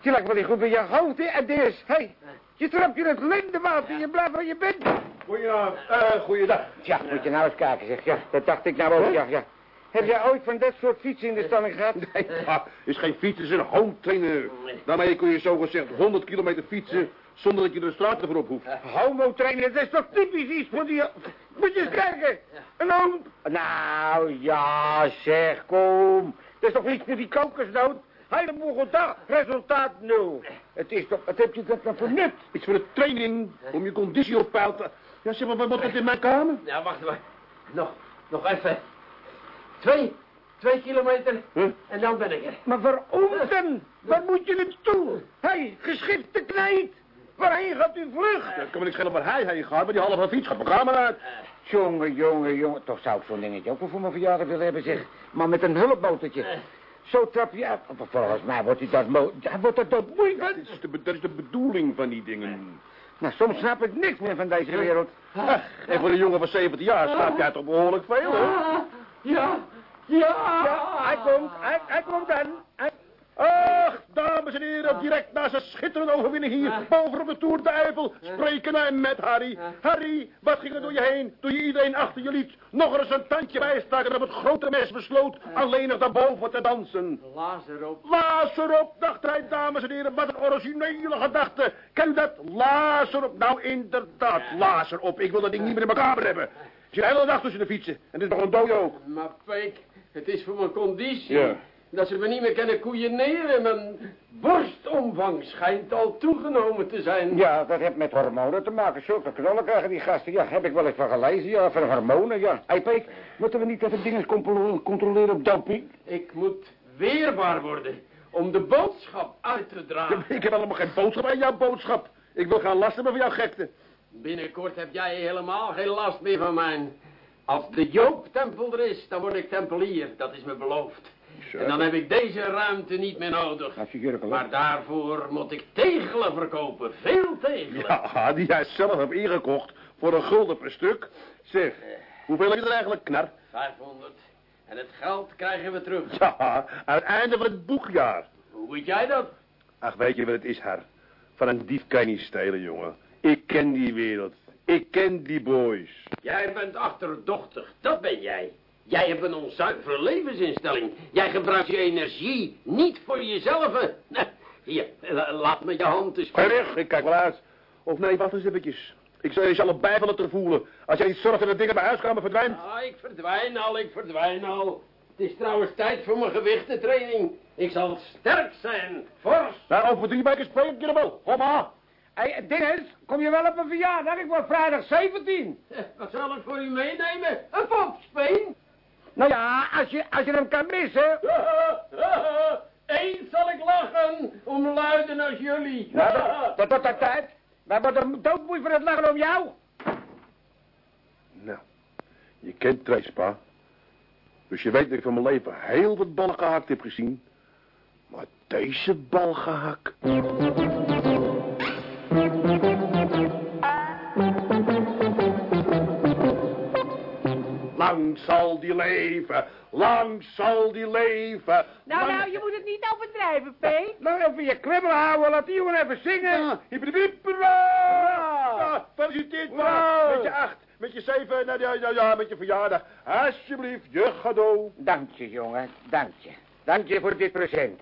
Je lijkt wel niet goed bij je hoofd, hè? En hé, hey, je trapt je het lindenwoud en je blijft waar je bent.
Goeiedag. Eh, goeiedag.
Tja, moet je nou eens kijken, zeg. Ja, dat dacht ik nou ook, ja, ja. Heb jij ooit van dat soort fietsen in de stalling gehad?
Nee, ja, is geen fiets, is een home trainer. Daarmee kun je zogezegd 100 kilometer fietsen zonder dat je de straat ervoor op hoeft.
Homo trainer, dat is toch typisch iets voor die... Moet je eens kijken. Een hond. Nou, ja, zeg, kom. Dat is toch iets voor die kokosnoot? Helemaal dag, resultaat nul. Het is toch, wat heb je dat nou voor nut?
Iets voor de training, om je conditie op peil te... Ja, zeg maar, wat moet het in mijn kamer?
Ja, wacht maar. Nog, nog even. Twee, twee kilometer.
Huh?
En dan ben ik er.
Maar waarom dan? Waar moet je naartoe? Hé, hey, geschifte kneed. Waarheen gaat u vluchten?
Ja, ik kan me niet schelen waar hij heen gaat, maar die halve fiets gaat mijn kamer uit.
Jongen, jongen, jongen. Toch zou ik zo'n dingetje ook wel voor mijn verjaardag willen hebben, zeg. Maar met een hulpbotertje. Zo trap je uit. Want Volgens mij wordt hij dat mo... Hij wordt dat dood moeilijk.
Dat is, de, dat is de bedoeling van die dingen.
Nou, soms snap ik niks meer van deze wereld.
Ach, en voor een jongen van 17 jaar staat hij toch behoorlijk veel, hè?
Ja, ja.
Ja, hij komt. Hij, hij komt dan.
Ach, dames en heren, direct na zijn schitterende overwinning hier, boven op de Tour de Eifel, spreken wij met Harry. Harry, wat ging er door je heen, toen je iedereen achter je liet? Nog eens een tandje bijstaken en op het grote mes besloot alleen nog daarboven te dansen.
Laas erop.
Laas erop, dacht hij, dames en heren, wat een originele gedachte. Ken dat? Laas erop. Nou, inderdaad, laas erop. Ik wil dat ding niet meer in mijn kamer hebben. Ik zit de hele dag tussen de fietsen. En dit is nog een dojo.
Maar Peek, het is voor mijn conditie.
Ja.
Dat ze me niet meer kunnen koeieneren. Mijn borstomvang schijnt al toegenomen te zijn.
Ja, dat heeft met hormonen te maken. Zulke knollen krijgen die gasten. Ja, heb ik wel eens van gelezen. Ja, van hormonen, ja. Hé, Peek, moeten we niet even dingen contro- controleren op doping?
Ik moet weerbaar worden om de boodschap uit te dragen.
Ik heb helemaal geen boodschap aan jouw boodschap. Ik wil gaan last hebben van jouw gekte.
Binnenkort heb jij helemaal geen last meer van mij. Als de Joop-tempel er is, dan word ik tempelier. Dat is me beloofd. En dan heb ik deze ruimte niet meer nodig.
Als je jurken
Maar daarvoor moet ik tegelen verkopen. Veel tegelen.
Ja, die jij zelf hebt ingekocht voor een gulden per stuk. Zeg, hoeveel heb je er eigenlijk, knar?
500. En het geld krijgen we terug.
Ja, aan het einde van het boekjaar.
Hoe weet jij dat?
Ach, weet je wat het is, Har? Van een dief kan je niet stelen, jongen. Ik ken die wereld. Ik ken die boys.
Jij bent achterdochtig. Dat ben jij. Jij hebt een onzuivere levensinstelling. Jij gebruikt je energie niet voor jezelf. Nee, Hier, la- laat me je hand eens...
Ik kijk wel uit. Of nee, wacht eens eventjes. Ik zou je ze allebei van het te voelen. Als jij niet zorgt dat de dingen bij huiskamer verdwijnt.
Ah, ik verdwijn al, ik verdwijn al. Het is trouwens tijd voor mijn gewichtentraining. Ik zal sterk zijn, fors.
Nou, over drie weken spreek ik je wel. Kom maar.
Hé, hey, Dennis, kom je wel op een verjaardag? Ik word vrijdag 17.
Eh, Wat zal ik voor u meenemen? Een popspeen?
Nou ja, als je, als je hem kan missen.
Eens zal ik lachen om luiden als jullie.
Nou, dat, dat, tijd. Wij worden doodmoe voor het lachen om jou.
Nou, je kent Trace, pa. Dus je weet dat ik van mijn leven heel wat ballen gehakt heb gezien. Maar deze balgehak... Lang zal die leven, lang zal die leven.
Nou,
lang-
nou, je moet het niet overdrijven, P.
Nou, even je kwibbel houden, laat die jongen even zingen.
Gefeliciteerd, pa.
Wow.
Met je acht, met je zeven, nou ja, ja, ja, met je verjaardag. Alsjeblieft, je cadeau.
Dank je, jongen, dank je. Dank je voor dit present.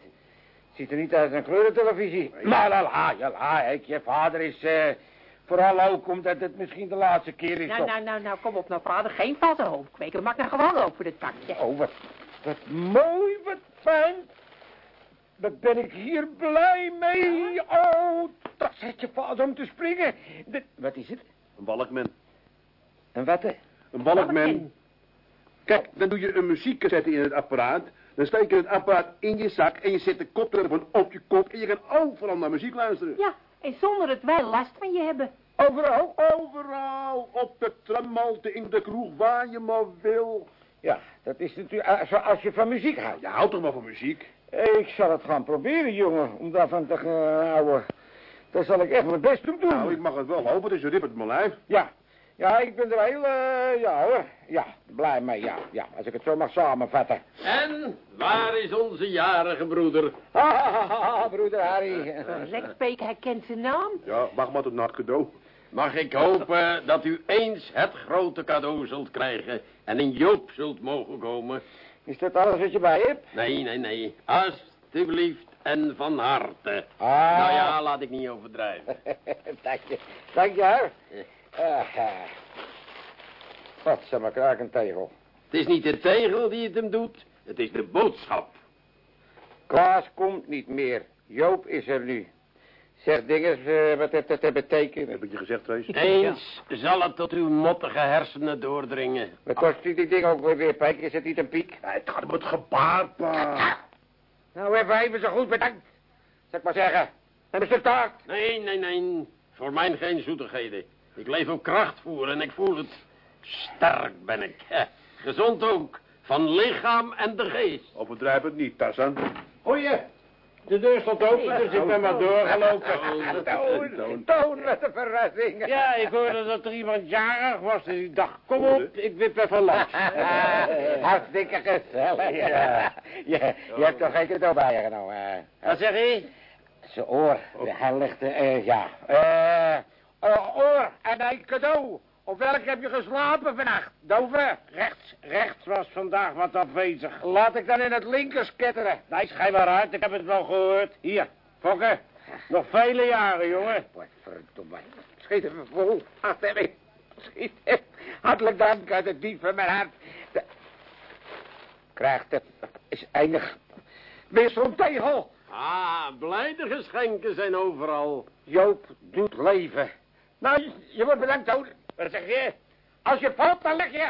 Ziet er niet uit een kleurentelevisie. Maar la, ja, la, ik, je vader is eh, vooral ook omdat het misschien de laatste keer is.
Nou,
toch?
nou, nou, nou, kom op nou, vader. Geen valse hoofd kweken. Maak nou gewoon open dit pakje.
Oh, wat, wat mooi, wat fijn. Wat ben ik hier blij mee. Oh, dat zet je vader om te springen. Dit- wat is het?
Een balkman.
Een wat? hè?
Een balkman. Kijk, dan doe je een muziekcassette in het apparaat. Dan steek je het apparaat in je zak en je zet de koptelefoon op je kop en je kan overal naar muziek luisteren.
Ja, en zonder het wij last van je hebben.
Overal?
Overal, op de tramhalte, in de kroeg, waar je maar wil.
Ja, dat is natuurlijk als, als je van muziek houdt.
Je houdt toch wel van muziek?
Ik zal het gaan proberen, jongen, om daarvan te gaan houden. Daar zal ik echt mijn best op doen.
Nou, ik mag het wel hopen, dus je rippert mijn lijf.
Ja. Ja, ik ben er heel, eh, ja hoor. Ja, blij mee, ja. Ja, als ik het zo mag samenvatten.
En waar is onze jarige broeder?
Ha, ha, ha, ha, broeder Harry.
Lex Peek, hij kent zijn naam.
Ja, wacht maar tot na het cadeau.
Mag ik hopen dat u eens het grote cadeau zult krijgen en in Joop zult mogen komen?
Is dat alles wat je bij hebt?
Nee, nee, nee. Alsjeblieft en van harte.
Ah.
Nou ja, laat ik niet overdrijven.
Dank je. Dank je, Ah. Wat, zeg maar, kraak een tegel.
Het is niet de tegel die het hem doet, het is de boodschap.
Klaas komt niet meer. Joop is er nu. Zeg dinges, eh, wat heeft dat te betekenen?
Heb ik je gezegd, Trace?
Eens zal het tot uw mottige hersenen doordringen.
Wat kost die die ding ook weer weer, Pijk? Is het niet een piek?
Het gaat om het gebaar, pa.
Nou, even, even zo goed bedankt. Zal ik maar zeggen. En is de taart?
Nee, nee, nee. Voor mij geen zoetigheden. Ik leef op krachtvoer en ik voel het. Sterk ben ik. Gezond ook. Van lichaam en de geest.
Overdrijf het niet, Tarzan.
Je, de deur stond open, dus ik ben maar doorgelopen.
Toon.
Toon, toon, wat een verrassing. Ja, ik hoorde dat er iemand jarig was en ik dacht, kom op, ik wip even langs. Hartstikke gezellig. Ja. Je, je hebt toch geen cadeau bij je genomen? Wat zeg je? Zijn oor, hij ligt, eh, ja. Eh, eh, oor en een cadeau. Op welk heb je geslapen vannacht? Dover? Rechts. Rechts was vandaag wat afwezig. Laat ik dan in het linker sketteren. Nee, schijn maar uit. Ik heb het wel gehoord. Hier, fokken. Nog vele jaren, jongen. Wat verdomme. Schiet even vol. Ach, Debbie. Schiet hem. Hartelijk dank uit het diep van mijn hart. De... Krijgt het. Is eindig. Weer zo'n tegel.
Ah, blijde geschenken zijn overal.
Joop doet leven. Nou, je, wordt bedankt, Toon. Wat zeg je? Als je valt, dan leg je.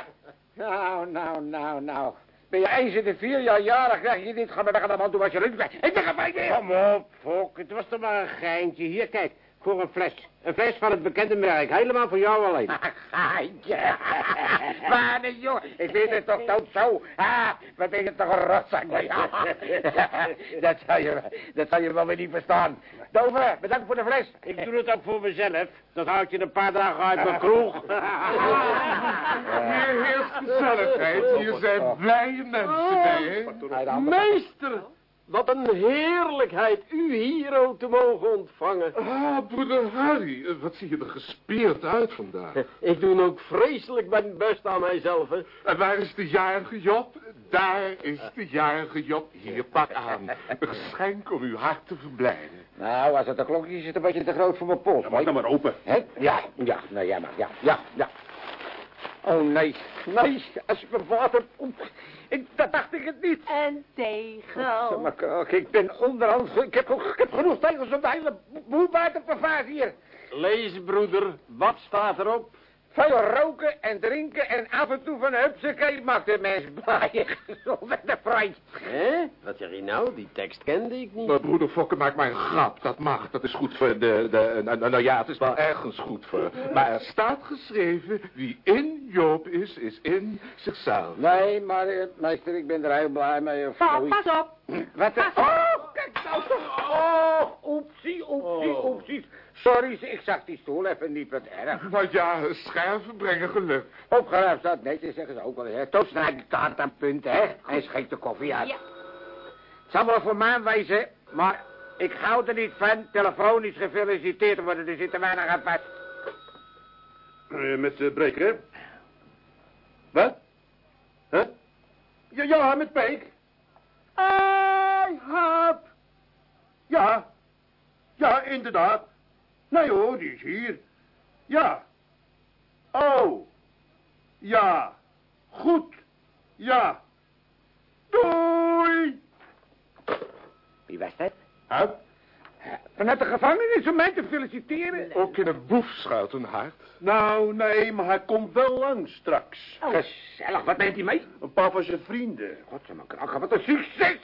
Nou, nou, nou, nou. Ben je eens in de vier jaar jarig, krijg je dit. Ga maar weg aan de man, doe wat je lukt. Ik ben gepijt weer. Kom op, Fok. Het was toch maar een geintje. Hier, kijk. Voor een fles. Een fles van het bekende merk. Helemaal voor jou alleen. Maar de jongen. Ik weet het toch dood zo. Ah, wat ben je toch een rotzak. dat, zou je, dat zou je wel weer niet verstaan. Dover, bedankt voor de fles. Ik doe het ook voor mezelf. Dat houdt je een paar dagen uit mijn kroeg.
Hier heerst gezelligheid. Hier zijn blije mensen bij, hè?
Meester, wat een heerlijkheid u hier ook te mogen ontvangen.
Ah, broeder Harry, eh, wat zie je er gespeerd uit vandaag.
Ik doe ook vreselijk mijn best aan mijzelf. hè.
En waar is de jarige Job? Daar is de jarige Job. Hier, pak aan. Een geschenk om uw hart te verblijden.
Nou, als het een klokje is, is het een beetje te groot voor mijn pols.
Ja, maak nou maar open.
Hè? Ja, ja, nou ja, maar ja, ja, ja. Oh nee, nee, als mijn vader... Ik, dat dacht ik het niet.
Een tegel.
Maar kijk, ik ben onderhands... Ik heb, ik heb genoeg tegels om de hele boel buiten te hier.
Lees, broeder, wat staat erop?
Veel roken en drinken en af en toe van hupsakee maakt de mens blij. Gezond en de fruit.
Hé? Wat zeg je nou? Die tekst kende ik niet.
Maar broeder Fokke maakt maar een grap. Dat mag. Dat is goed voor de... de nou, nou ja, het is wel ergens goed voor. Maar er staat geschreven... Wie in Joop is, is in zichzelf.
Nee, maar eh, meester, ik ben er heel blij mee. Of
Pa, pas op.
Wat? eh, Oh, kijk nou toch. Oh, oepsie, oepsie,
Oh.
oepsie. Sorry, ik zag die stoel even niet wat erg.
Maar ja, scherven brengen geluk.
Opgeruimd staat netjes, zeggen ze ook wel. Hè. De taart aan punten, hè. En schenkt de koffie uit.
Ja.
Het zal wel voor mij wezen, maar ik hou er niet van telefonisch gefeliciteerd te worden. Er zit er weinig aan vast.
Eh, met de breker. Wat? Huh? Ja, ja, met Peek. Ai, hap. Ja. Ja, inderdaad. Nee hoor, die is hier. Ja. Oh. Ja. Goed. Ja. Doei.
Wie was dat?
Huh?
Vanuit de gevangenis om mij te feliciteren.
Ook in een boef schuilt een hart.
Nou, nee, maar hij komt wel lang straks.
Gezellig, wat neemt hij mee?
Een paar van zijn vrienden.
Godsamme krakken, wat een succes!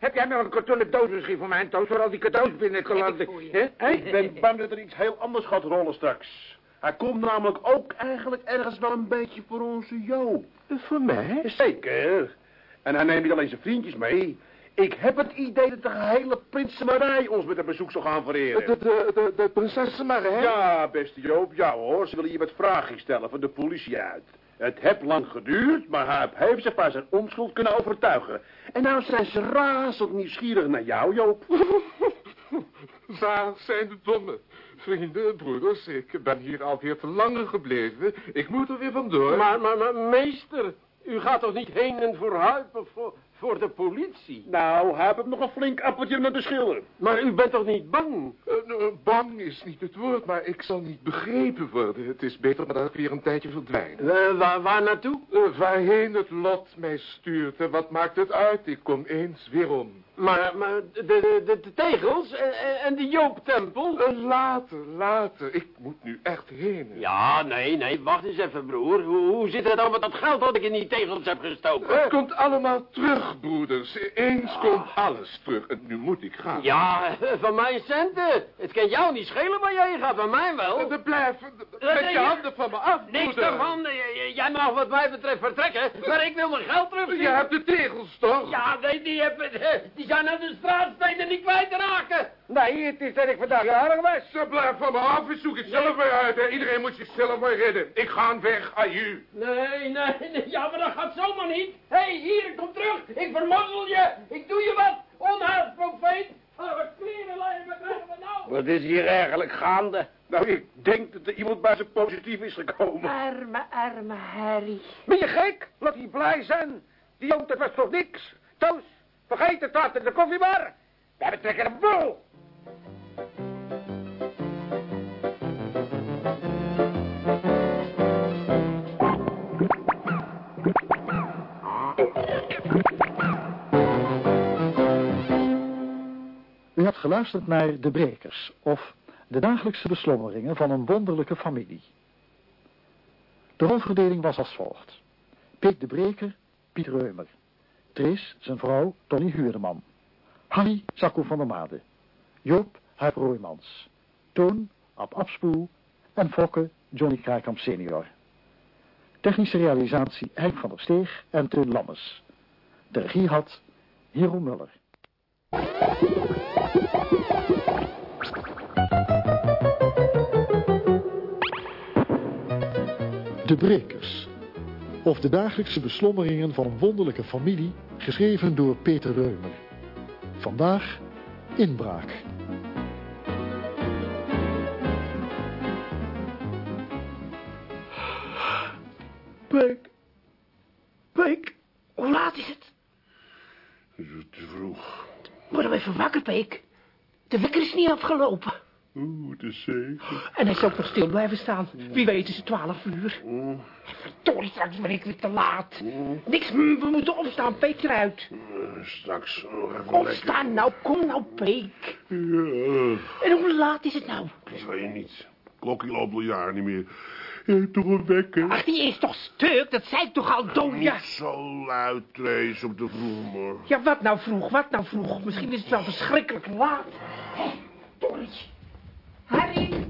Heb jij nog een kartonnen doos misschien voor mij, Toos, waar al die cadeaus binnen?
Ik ben bang dat er iets heel anders gaat rollen straks. Hij komt namelijk ook eigenlijk ergens wel een beetje voor onze Joop.
Voor mij?
Zeker. En hij neemt niet alleen zijn vriendjes mee. Ik heb het idee dat de gehele prinsenmarij ons met een bezoek zal gaan vereren.
De, de, de, de prinsessen maar, hè?
Ja, beste Joop, ja hoor. Ze willen je wat vragen stellen van de politie uit. Het heeft lang geduurd, maar hij heeft zich van zijn onschuld kunnen overtuigen. En nou zijn ze razend nieuwsgierig naar jou, Joop.
Waar zijn de domme? Vrienden, broeders, ik ben hier alweer te lang gebleven. Ik moet er weer vandoor.
Maar, maar, maar, meester, u gaat toch niet heen en voorhuipen voor, voor de politie?
Nou, hij heeft nog een flink appeltje met de schilder.
Maar u bent toch niet bang?
Eh, nou, bang is niet het woord, maar ik zal niet begrepen worden. Het is beter dat ik weer een tijdje verdwijn.
Eh, waar, waar naartoe?
Eh, waarheen het lot mij stuurt, en wat maakt het uit? Ik kom eens weer om.
Maar, maar de, de, de, tegels en, en- de Jooptempel?
Eh, later, later. Ik moet nu echt heen.
Ja, nee, nee, wacht eens even, broer. Hoe, hoe zit het dan met dat geld dat ik in die tegels heb gestoken?
Het komt allemaal terug, broeders. Eens komt alles terug. En nu moet ik gaan.
Ja, van mijn centen. Het kan jou niet schelen waar jij gaat, van mij wel.
De.
Eh,
Met je
je-
handen van me af,
Niks
broeder.
Eh, j- Jij mag wat mij betreft vertrekken, maar ik wil mijn geld terug.
Je hebt de tegels toch?
Ja, nee, die, hebben, die zijn aan de straatstenen niet kwijt te raken.
Nee, het is dat ik vandaag jarig was.
Ze blijf van me af. Ik zoek het zelf weer uit. Hè. Iedereen moet zichzelf maar redden. Ik ga weg. Aju.
Nee, nee, nee, ja, maar dat gaat zomaar niet. Hé, hey, hier, ik kom terug. Ik vermozzel je. Ik doe je wat. Onheilsprofeet. Oh, wat kleren wat krijgen we nou?
Wat is hier eigenlijk gaande?
Nou, ik denk dat er iemand bij zijn positief is gekomen.
Arme, arme Harry.
Ben je gek? Laat die blij zijn. Die jongen, dat was toch niks? Toos, vergeet het in de koffiebar. We hebben trekken een bol.
U hebt geluisterd naar De Brekers, of de dagelijkse beslommeringen van een wonderlijke familie. De rolverdeling was als volgt. Peek de Breker, Piet Reumer. Trees, zijn vrouw, Tony Huurdeman. Harry, Sacco van der Made. Joop, Huip. Toon, Ab Abspoel. En Fokke, Johnny Kraaikamp senior. Technische realisatie Henk van der Steeg en Teun Lammes. De regie had Hero Muller. De Brekers. Of de dagelijkse beslommeringen van een wonderlijke familie, geschreven door Peter Reumer. Vandaag inbraak.
Peek. Peek.
Hoe laat is het?
Is het te vroeg?
Word hem even wakker, Peek. De wekker is niet afgelopen.
Oeh, is zeker.
En hij is ook nog stil blijven staan. Wie weet is het twaalf uur. Verdorie, straks ben ik weer te laat. Niks, mm, we moeten opstaan, Peek eruit.
Eh, Straks nog even
Opstaan nou, kom nou, Peek.
Ja,
En hoe laat is het nou?
ik weet je niet. Klokje loopt al jaren niet meer. Je hebt toch een wekker?
Ach, die is toch stuk? Dat zei ik toch al, Donja?
Niet zo luid, Trace, op de vroege morgen.
Ja, wat nou vroeg, wat nou vroeg? Misschien is het wel verschrikkelijk laat. Hé, Donnie. Harry,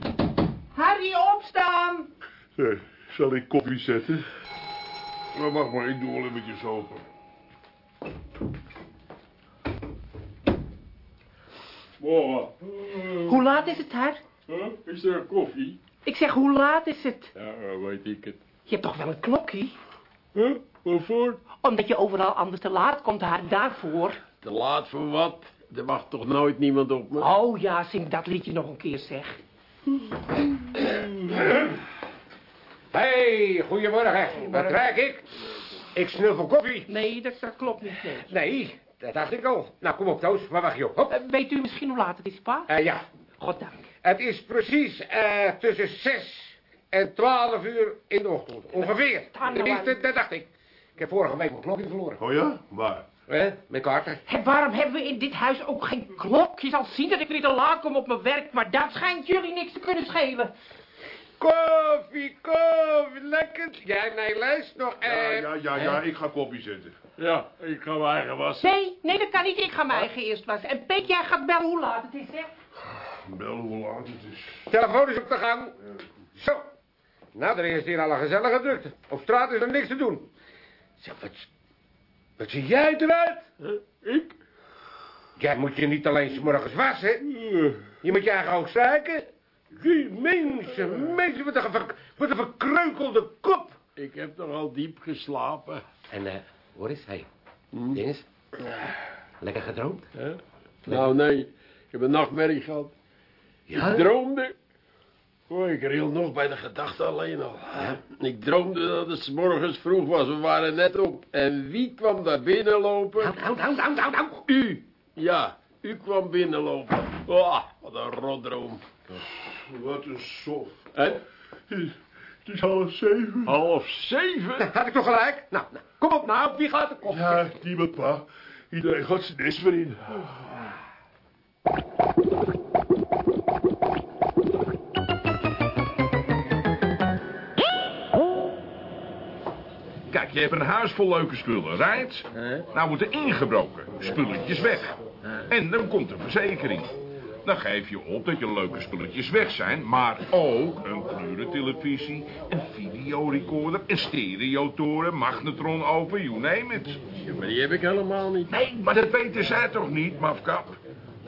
Harry, opstaan.
Zal ik koffie zetten? Maar wacht maar, ik doe wel eventjes open.
Morgen.
Hoe laat is het, Har?
Huh? Is er koffie?
Ik zeg, hoe laat is het?
Ja, eh, weet ik het.
Je hebt toch wel een klokje?
Huh? Waarvoor?
Omdat je overal anders te laat komt, Har, daarvoor.
Te laat voor wat? Er wacht toch nooit niemand op me?
Oh ja, zing dat liedje nog een keer, zeg.
hey, goedemorgen. Wat ruik ik? Ik snuffel koffie.
Nee, dat, dat klopt niet, nee.
Nee, dat dacht ik al. Nou, kom op, Toos. Waar wacht je op? Hop.
Eh, weet u misschien hoe laat het is, pa?
Eh, ja,
Goddank.
het is precies eh, tussen zes en twaalf uur in de ochtend. Ongeveer.
Nou
Tenminste, dat dacht ik. Ik heb vorige week mijn klokje verloren.
Oh ja? Waar?
Hè? Met Carter.
Hé, waarom hebben we in dit huis ook geen klok? Je zal zien dat ik weer te laat kom op mijn werk, maar dat schijnt jullie niks te kunnen schelen.
Koffie, koffie, lekker. Ja, nee, luister nog.
Ja,
eh,
ja, ja, ja, ik ga koffie zetten.
Ja, ik ga mijn eigen wassen.
Nee, nee, dat kan niet. Ik ga mijn eigen eerst wassen. En Peek, jij gaat bellen hoe laat het is, hè?
Bel hoe laat het is.
Telefoon is op de gang. Zo. Nou, er is hier al een gezellige drukte. Op straat is er niks te doen. Zeg, wat, wat zie jij eruit?
Huh? Ik?
Jij moet je niet alleen 's morgens wassen.
Eh,
Je moet je eigen ook strijken. Die mensen, mensen, wat een, ver, wat een verkreukelde kop.
Ik heb toch al diep geslapen.
En, eh, hoor eens, hé. Dennis. Lekker gedroomd?
Nou, nee. Ik heb een nachtmerrie gehad.
Ja?
Ik droomde. Oh, ik ril nog bij de gedachte alleen al. Ik droomde dat het 's morgens vroeg was. We waren net op. En wie kwam daar binnenlopen?
Houd, houd, houd, houd, houd, houd.
U. Ja, u kwam binnenlopen. Oh, wat een rotdroom.
Wat een sof.
En?
Het is half zeven.
Half zeven?
Had ik toch gelijk? Nou, nou, kom op nou, wie gaat er koffie?
Ja, niemand, pa. Iedereen gaat zijn nest weer in.
Kijk, je hebt een huis vol leuke spullen, right? Nou wordt er ingebroken. Spulletjes weg. En dan komt een verzekering. Dan geef je op dat je leuke spulletjes weg zijn, maar ook een kleurentelevisie, een videorecorder, een stereotoren, magnetron open, you name it.
Ja, maar die heb ik helemaal niet.
Nee, maar dat weten zij toch niet, mafkap?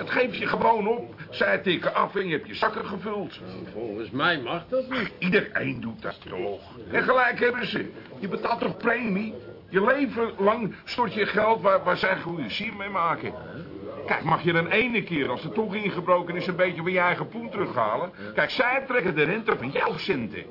Het geef je gewoon op. Zij tikken af en je hebt je zakken gevuld.
Volgens mij mag dat niet.
Iedereen doet dat toch. En gelijk hebben ze. Je betaalt toch premie? Je leven lang stort je geld waar, waar zij goede sier mee maken. Kijk, mag je dan ene keer, als er toch ingebroken is, een beetje bij je eigen poen terughalen? Kijk, zij trekken de rente van jouw centen.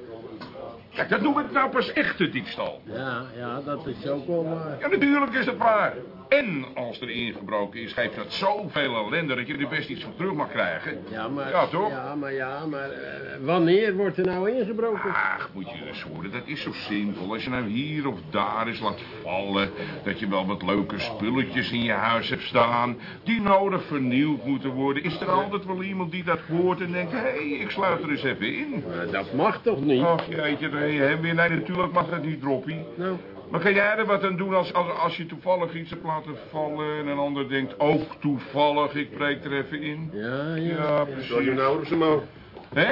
Kijk, dat noem ik nou pas echte diefstal.
Ja, ja, dat is ook wel waar.
Ja, natuurlijk is het waar. En als er ingebroken is, geeft dat zoveel ellende dat je er best iets voor terug mag krijgen.
Ja, maar...
Ja, toch?
Ja, maar ja, maar... eh, wanneer wordt er nou ingebroken?
Ach, moet je eens horen, dat is zo simpel. Als je nou hier of daar eens laat vallen... dat je wel wat leuke spulletjes in je huis hebt staan... die nodig vernieuwd moeten worden... is er altijd wel iemand die dat hoort en denkt... hé, hey, ik sluit er eens even in.
Maar dat mag toch niet?
Ach, jeetje, weer. nee, natuurlijk mag dat niet, Droppie.
Nou,
Maar kan jij er wat aan doen als, als, als je toevallig iets hebt laten vallen... en een ander denkt, ook toevallig, ik breek er even in?
ja, ja.
Ja,
Zal je
precies.
nou op zijn mouw?
Hè?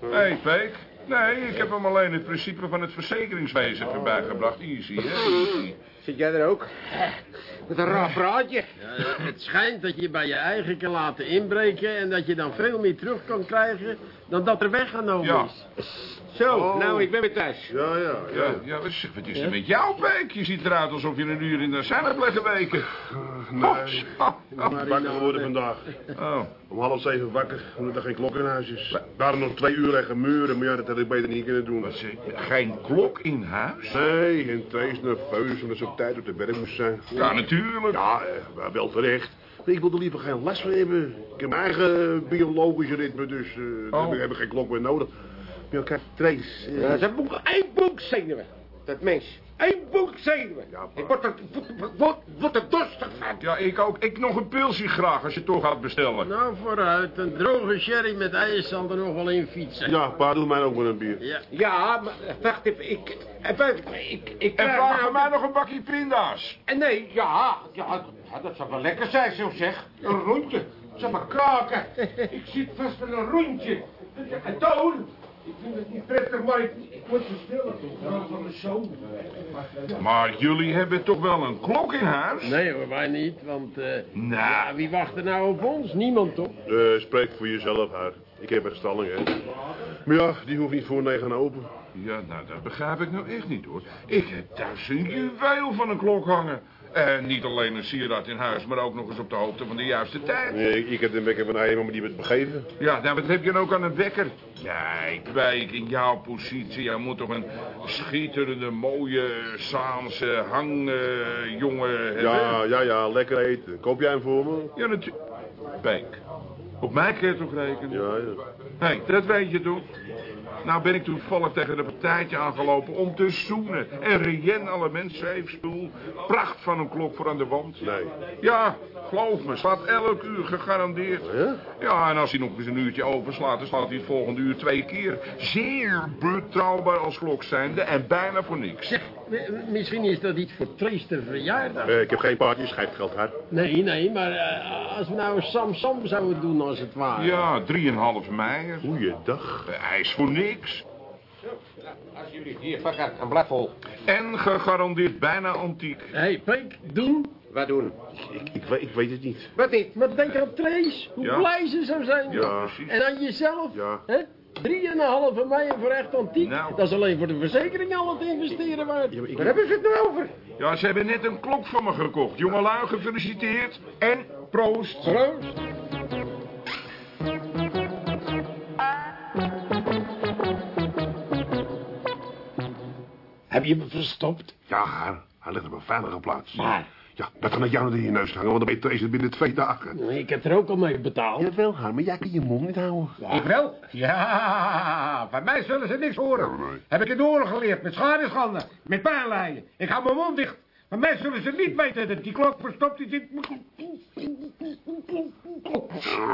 Hé, hey, Peek. Nee, ik heb hem alleen het principe van het verzekeringswezen erbij gebracht. Easy, hè? Easy.
Zit jij er ook? Wat een raar praatje.
Ja, het schijnt dat je bij je eigen kan laten inbreken... en dat je dan veel meer terug kan krijgen dan dat er weggenomen
Ja.
is.
Zo,
Oh.
nou, ik ben weer thuis.
Ja, ja, ja.
Ja, ja, wat is, wat is er met jou, Peek? Je ziet eruit alsof je een uur in de zon hebt liggen weken.
Nee,
Oh, oh,
wakker geworden vandaag.
oh.
Om half zeven wakker, omdat er geen klok in huis is. Daarom nog twee uur liggen muren, maar ja, dat had ik beter niet kunnen doen.
Wat zeg je? Geen klok in huis?
Nee, en twee is nerveus omdat ze tijd op de werk moest zijn.
Ja, natuurlijk.
Ja, eh, maar wel terecht. Maar ik wil er liever geen les van hebben. Ik heb mijn eigen biologische ritme, dus eh daar
Oh.
heb ik- heb ik geen klok meer nodig. Ja, kijk, Trace. eh,
Ja, ze hebben ook één boek zenuwen. Dat mens. Één boek zenuwen.
Ja,
Ik word er, word, word, er dorstig van.
Ja, ik ook. Ik nog een pilsje graag als je toch gaat bestellen.
Nou, vooruit. Een droge sherry met ijs zal er nog wel in fietsen.
ja, pa, doe mij ook maar een bier.
Ja.
Ja, maar eh, wacht even. Ik, even, ik, ik
En
krijg
vraag
nou-
mij nog een bakje pinda's.
En nee, ja, ja, dat zou wel lekker zijn, zo zeg. Een rondje. Zeg maar kraken. Ik zit vast met een rondje. En Toon, ik vind het niet prettig, maar ik, ik word van de zoon.
Maar jullie hebben toch wel een klok in huis?
Nee hoor, wij niet, want... eh
Nou.
ja, wie wacht er nou op ons? Niemand toch?
Eh, spreek voor jezelf, haar. Ik heb een stalling, hè. Maar ja, die hoeft niet voor negen open.
Ja, nou, dat begrijp ik nou echt niet, hoor. Ik heb thuis een juweel van een klok hangen. En niet alleen een sieraad in huis, maar ook nog eens op de hoogte van de juiste tijd.
Nee, ik, heb de wekker van Eigen, maar die werd begeven.
Ja, nou, wat heb je dan ook aan een wekker? Kijk, Wijk, in jouw positie, jij moet toch een schitterende, mooie, Saanse hangjongen hebben?
Ja, ja, ja, lekker eten. Koop jij hem voor me?
Ja, natuurlijk. Beek, op mij kun je toch rekenen?
Ja, ja.
Hé, hey, dat weet je toch? Nou ben ik toevallig tegen een partijtje aangelopen om te zoenen. En Rien alle zweefstoel. Pracht van een klok voor aan de wand.
Nee.
Ja, geloof me, slaat elk uur gegarandeerd.
Ja?
Ja, en als hij nog eens een uurtje overslaat, dan slaat hij het volgende uur twee keer. Zeer betrouwbaar als klok zijnde en bijna voor niks.
Misschien is dat iets voor Trace de verjaardag.
Eh, ik heb geen paardje, schijfgeld, haar.
Nee, nee, maar eh, als we nou een Sam Sam zouden doen als het ware.
Ja, 3,5 mei.
Goeiedag.
Hij is voor niks.
Alsjeblieft, hier, pak aan, een blad vol.
En gegarandeerd bijna antiek.
Hé, hey, Peek, doen?
Wat doen?
Ik, ik, weet, ik weet het niet.
Wat niet?
Maar denk aan Trace, hoe
Ja.
blij ze zou zijn.
Ja.
precies.
En aan jezelf,
Ja.
hè? Drieënhalve mei voor echt antiek.
Nou.
Dat is alleen voor de verzekering al het investeren waard.
Ja, maar ik,
Waar hebben ze het nou over?
Ja, ze hebben net een klok van me gekocht. Jongelui, gefeliciteerd. En proost.
Proost. Heb je me verstopt?
Ja. Hij ligt op een veilige plaats.
Maar,
Ja, dat kan het jou in je neus hangen, want dan ben je deze binnen twee dagen.
ik heb er ook al mee betaald.
Jawel, haar, maar jij kan je mond niet houden.
Ik wel? Ja, van mij zullen ze niks horen.
Nee.
Heb ik in de oorlog geleerd, met schade en schande, met pijnlijnen. Ik hou mijn mond dicht. Van mij zullen ze niet weten dat die klok verstopt is in...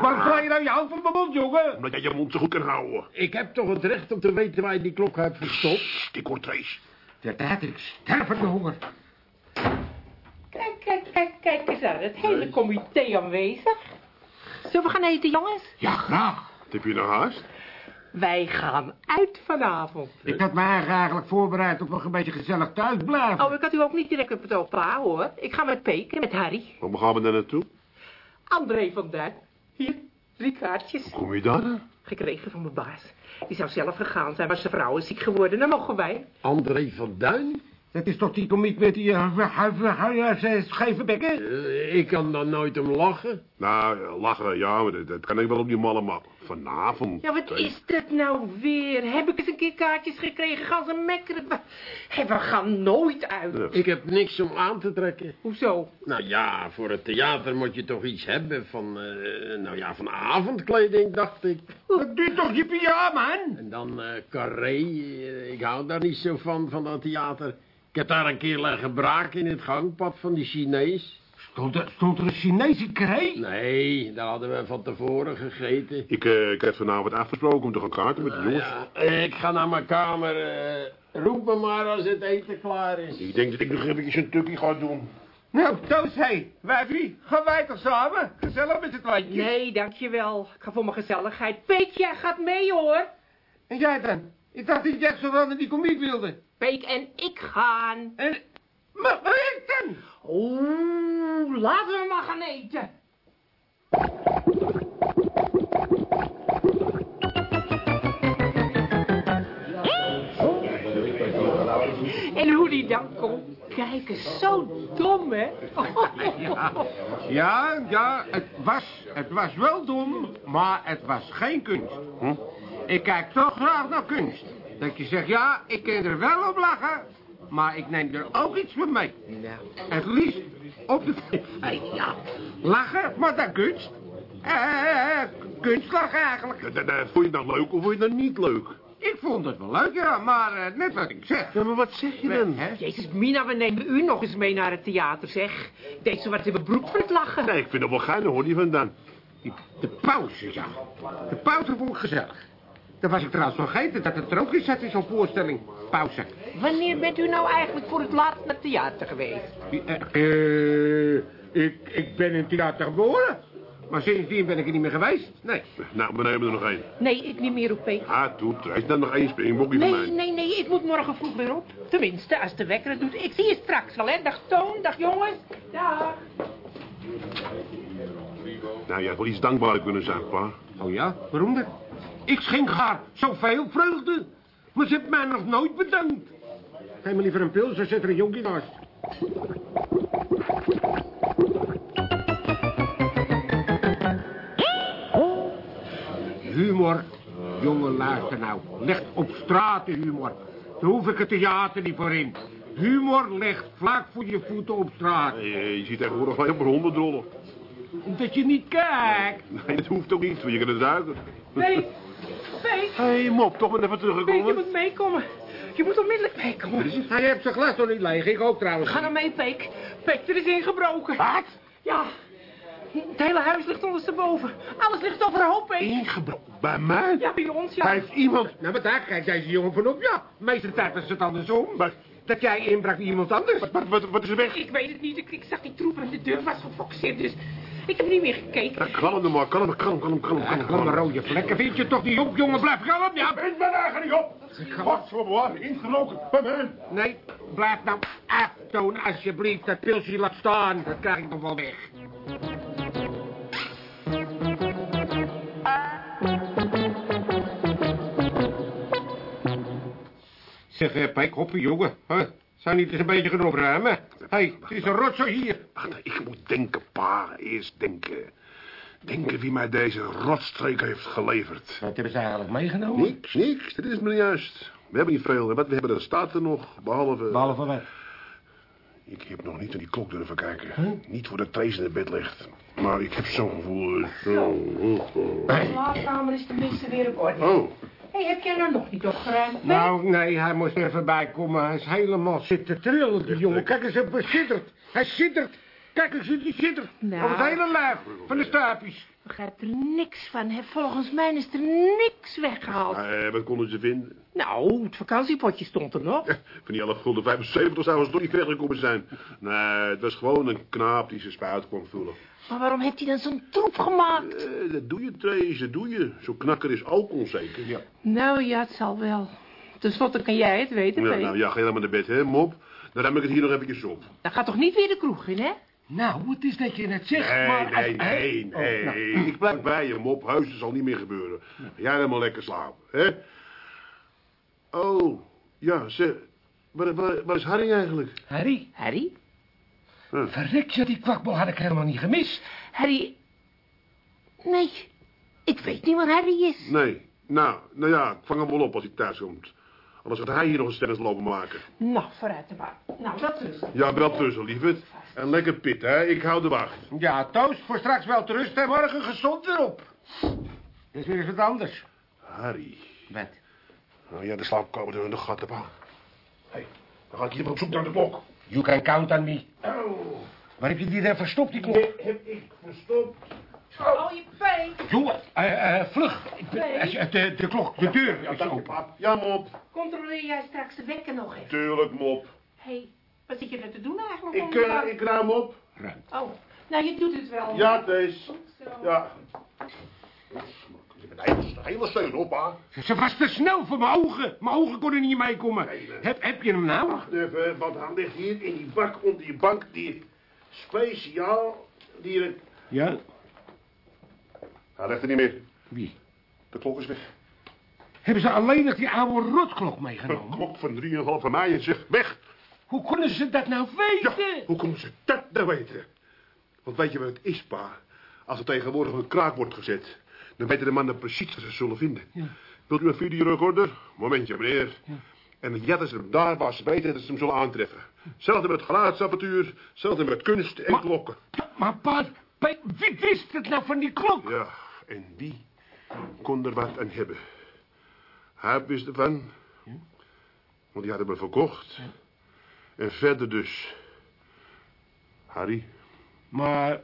Waarom sla je nou je hand van mijn mond, jongen?
Omdat jij je mond zo goed kan houden.
Ik heb toch het recht om te weten waar je die klok hebt verstopt?
Trace.
Verdaad, ik sterf van de honger.
Kijk, kijk, kijk, kijk eens aan. Het hele comité aanwezig. Zullen we gaan eten, jongens?
Ja, graag.
Wat heb je nou haast?
Wij gaan uit vanavond.
Ik had me eigenlijk eigenlijk voorbereid op nog een beetje gezellig thuis blijven.
Oh, ik had u ook niet direct op het oog hoor. Ik ga met Peek en met Harry.
Waar gaan we daar naartoe?
André van Duin. Hier, drie kaartjes.
Kom je daar dan?
Gekregen van mijn baas. Die zou zelf gegaan zijn, maar zijn vrouw is ziek geworden. Dan mogen wij.
André van Duin?
Dat is toch die komiek met die uh, scheve bekken?
Eh, ik kan daar nooit om lachen.
Nou, lachen, ja, maar dat, dat kan ik wel op die malle maar vanavond.
Ja, wat is dat nou weer? Heb ik eens een keer kaartjes gekregen? Gaan ze mekkeren? We gaan nooit uit.
Ja.
Ik heb niks om aan te trekken.
Hoezo?
Nou ja, voor het theater moet je toch iets hebben van, eh, nou ja, van avondkleding, dacht ik.
Dat duurt toch je pyjama, man?
En dan eh carré, eh, ik hou daar niet zo van, van dat theater. Ik heb daar een keer liggen braken in het gangpad van die Chinees.
Stond er, stond er een Chinese kreeg?
Nee, daar hadden we van tevoren gegeten.
Ik, eh, ik heb vanavond afgesproken om te gaan kaarten met de
Nou
jongens.
ja, ik ga naar mijn kamer. eh, roep me maar als het eten klaar is.
Ik denk dat ik nog eventjes een tukkie ga doen.
Nou, Toos, hé, wijfie, gaan wij toch samen? Gezellig met z'n tweetjes.
Nee, dankjewel. Ik ga voor mijn gezelligheid. Peek, jij gaat mee, hoor.
En jij dan? Ik dacht dat jij zo naar die komiek wilde.
Peek en ik gaan.
En, maar waar ik dan?
Oeh, laten we maar gaan eten. En hoe die dan komt. Kijk eens, zo dom, hè?
Ja, ja, het was, het was wel dom, maar het was geen kunst. Ik kijk toch graag naar kunst. Dat je zegt, ja, ik kan er wel op lachen, Maar ik neem er ook iets van mee. Het liefst op de tv, ja. Lachen, maar dan kunst. Eh, kunstlachen eigenlijk.
Vond je nou leuk of vond je nou niet leuk?
Ik vond het wel leuk, ja, maar eh, net wat ik zeg.
Ja, maar wat zeg je dan?
Hè?
Jezus, Mina, we nemen u nog eens mee naar het theater, zeg. Deze wat in mijn broek voor het lachen.
Nee, ik vind het wel geinig hoor, die vandaan.
Die- De pauze, ja. De pauze vond ik gezellig. Dan was ik trouwens vergeten dat het er ook in zat in zo'n voorstelling. Pauze.
Wanneer bent u nou eigenlijk voor het laatst naar het theater geweest?
Eh, ik, ik ben in het theater geboren. Maar sindsdien ben ik er niet meer geweest. Nee.
Nou, we nemen er nog één.
Nee, ik niet meer op P.
Ah, toe, er is dan nog één springbokje van
Nee,
mij.
nee, nee, ik moet morgen vroeg weer op. Tenminste, als de wekker het doet. Ik zie je straks wel, hè. Dag Toon, dag jongens. Dag.
Nou, jij had wel iets dankbaarder kunnen zijn, pa.
Oh ja? Waarom dan? Ik schenk haar zoveel vreugde. Maar ze heeft mij nog nooit bedankt. Geef me liever een pil, zo zit er een jonkie naast. Humor, jongen, luister nou. Ligt op straat de humor. Daar hoef ik het theater niet voor in. Humor ligt vlak voor je voeten op straat.
Nee, je ziet tegenwoordig wel op honden drollen.
Omdat je niet kijkt.
Nee, dat hoeft ook niet, want je kan het ruiken.
Peek, Peek,
Hé, hey, mop, toch maar even
Peek, je
teruggekomen.
moet meekomen. Je moet onmiddellijk meekomen.
Hij heeft zijn glas nog niet leeg. Ik ook trouwens.
Ga nou mee, Peek. Peek, er is ingebroken.
Wat?
Ja. Het hele huis ligt ondersteboven. Alles ligt overhoop, Peek.
Ingebroken bij mij?
Ja, bij ons, ja.
Hij heeft iemand...
Nou, maar daar kijkt deze jongen van op. Ja, meeste tijd is het andersom.
Maar,
Dat jij inbrak bij iemand anders.
wat, wat, wat is er weg?
Ik weet het niet. Ik, ik zag die troep en de deur was gefokseerd, dus ik heb niet meer gekeken.
Ja, kalm nou maar, kalm, kalm, kalm, kalm,
Ja,
kalm.
kalme rode vlekken. Vind je toch niet op, jongen? Blijf kalm, ja.
Ik ben daar niet op. Wat voor bewaar, ingebroken bij mij.
Nee, blijf nou aftoon alsjeblieft. Dat pilsje laat staan. Dat krijg ik nog wel weg. Zeg, eh, Pijk, hoppie, jongen. Huh? Zou niet eens een beetje gaan opruimen? Hé, hey, het is een rotzooi hier.
Ach, nee, ik moet denken, pa. Eerst denken. Denken wie mij deze rotstreek heeft geleverd.
Wat hebben ze eigenlijk meegenomen?
Niks, niks. Dit is me niet juist. We hebben niet veel. En wat we hebben, dat staat er nog. Behalve...
Behalve wat?
Ik heb nog niet naar die klok durven kijken. Niet voor de Trace in het bed ligt. Maar ik heb zo'n gevoel... Oh, oh, oh.
De slaapkamer is tenminste weer op orde.
Oh,
hey, heb jij nou nog niet opgeruimd?
Nou, nee, hij moest er even bij komen. Hij is helemaal zitten trillen, die jongen. Kijk eens, hij zittert. Hij zittert. Kijk eens, hij zittert.
Nou.
Op het hele lijf van de staapjes.
Ik begrijp er niks van. Hè. Volgens mij is er niks weggehaald.
eh, wat konden ze vinden?
Nou, het vakantiepotje stond er nog.
Van die 11 gulden 75 zou ze toch niet weggekomen zijn. Nee, het was gewoon een knaap die zijn spuit kwam vullen.
Maar waarom heeft hij dan zo'n troep gemaakt?
Eh, dat doe je, Trace, dat doe je. Zo'n knakker is ook onzeker. Ja,
Nou ja, het zal wel. Ten slotte kan jij het weten,
ja nou ja, ga helemaal naar bed, hè, mop. Dan ruim ik het hier nog eventjes op.
Dan gaat toch niet weer de kroeg in, hè?
Nou, het is dat je het zegt,
Nee,
maar...
nee, nee, nee.
nou.
Ik blijf bij je, mop. Huis, zal niet meer gebeuren. Jij helemaal lekker slapen, hè? Oh, ja, zeg. Waar, waar, waar is Harry eigenlijk?
Harry,
Harry?
Verrek je, die kwakbal had ik helemaal niet gemist.
Harry... Nee, ik weet niet waar Harry is.
Nee. Nou, nou ja, ik vang hem wel op als hij thuis komt. Anders gaat hij hier nog een stennis lopen maken.
Nou, vooruit de maar. Nou, dat is.
Ja, wel tussen, lieverd. En lekker pit, hè? Ik hou de wacht.
Ja, Toos, voor straks wel te rust en morgen gezond erop. Dit is weer eens wat anders.
Harry.
Wat?
Nou ja, de slaapkamer door in de gaten, pa. Hé, hey, dan ga ik hier op zoek naar de klok.
You can count on me.
Oh,
Waar heb je die daar verstopt, die klok?
die heb ik verstopt.
Oh, je Peek.
Jongen, eh, eh, vlug. Ik ben-
Nee.
eh, De, de klok, de deur
Ja,
is
dank je,
open.
pap. Ja, mop.
Controleer jij straks de wekker nog even?
Tuurlijk, mop.
Hé, hey, wat zit je er te doen eigenlijk?
Ik, uh, ik ruim op.
Oh, nou, je doet het wel.
Ja.
Goed zo.
Ja. Bent hele, steun op, pa.
Ze was te snel voor mijn ogen. Mijn ogen konden niet meekomen. Heb, heb je hem nou?
Wacht even, want hij ligt hier in die bak onder die bank die speciaal... Die.
Ja.
Hij ligt er niet meer.
Wie?
De klok is weg.
Hebben ze alleen nog die oude rotklok
Een
meegenomen?
klok van 3,5 van mij en zeg weg.
Hoe konden ze dat nou
Ja,
weten?
hoe komen ze dat nou weten? Want weet je wat het is, pa? Als er tegenwoordig een kraak wordt gezet, dan weten de mannen precies wat ze zullen vinden.
Ja.
Wilt u een videorecorder? Momentje, meneer. En de jatters hem daar waar ze weten dat ze hem zullen aantreffen. Hetzelfde met geluidsapparatuur, hetzelfde met kunst en klokken.
Maar pa, wie wist het nou van die klok?
Ja, en wie kon er wat aan hebben? Hij wist ervan, want die hadden me verkocht. En verder dus. Harry,
Maar,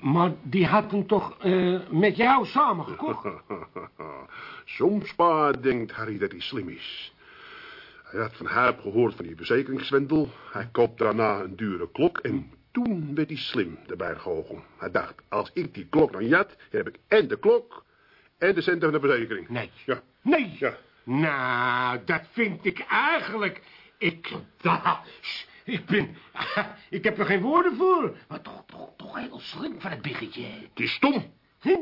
maar die had hem toch eh, met jou samen gekocht?
Soms pa denkt Harry dat hij slim is. Hij had van Huip gehoord van die verzekeringswendel. Hij koopt daarna een dure klok en toen werd hij slim erbij gehogen. Hij dacht, als ik die klok dan jat, heb ik en de klok en de centen van de verzekering.
Nee.
Ja,
Nee.
ja.
Nou, dat vind ik eigenlijk... Ik... da- Ik ben... Ik heb er geen woorden voor. Maar toch, toch, toch heel slim van het biggetje.
Het is stom.
Hm?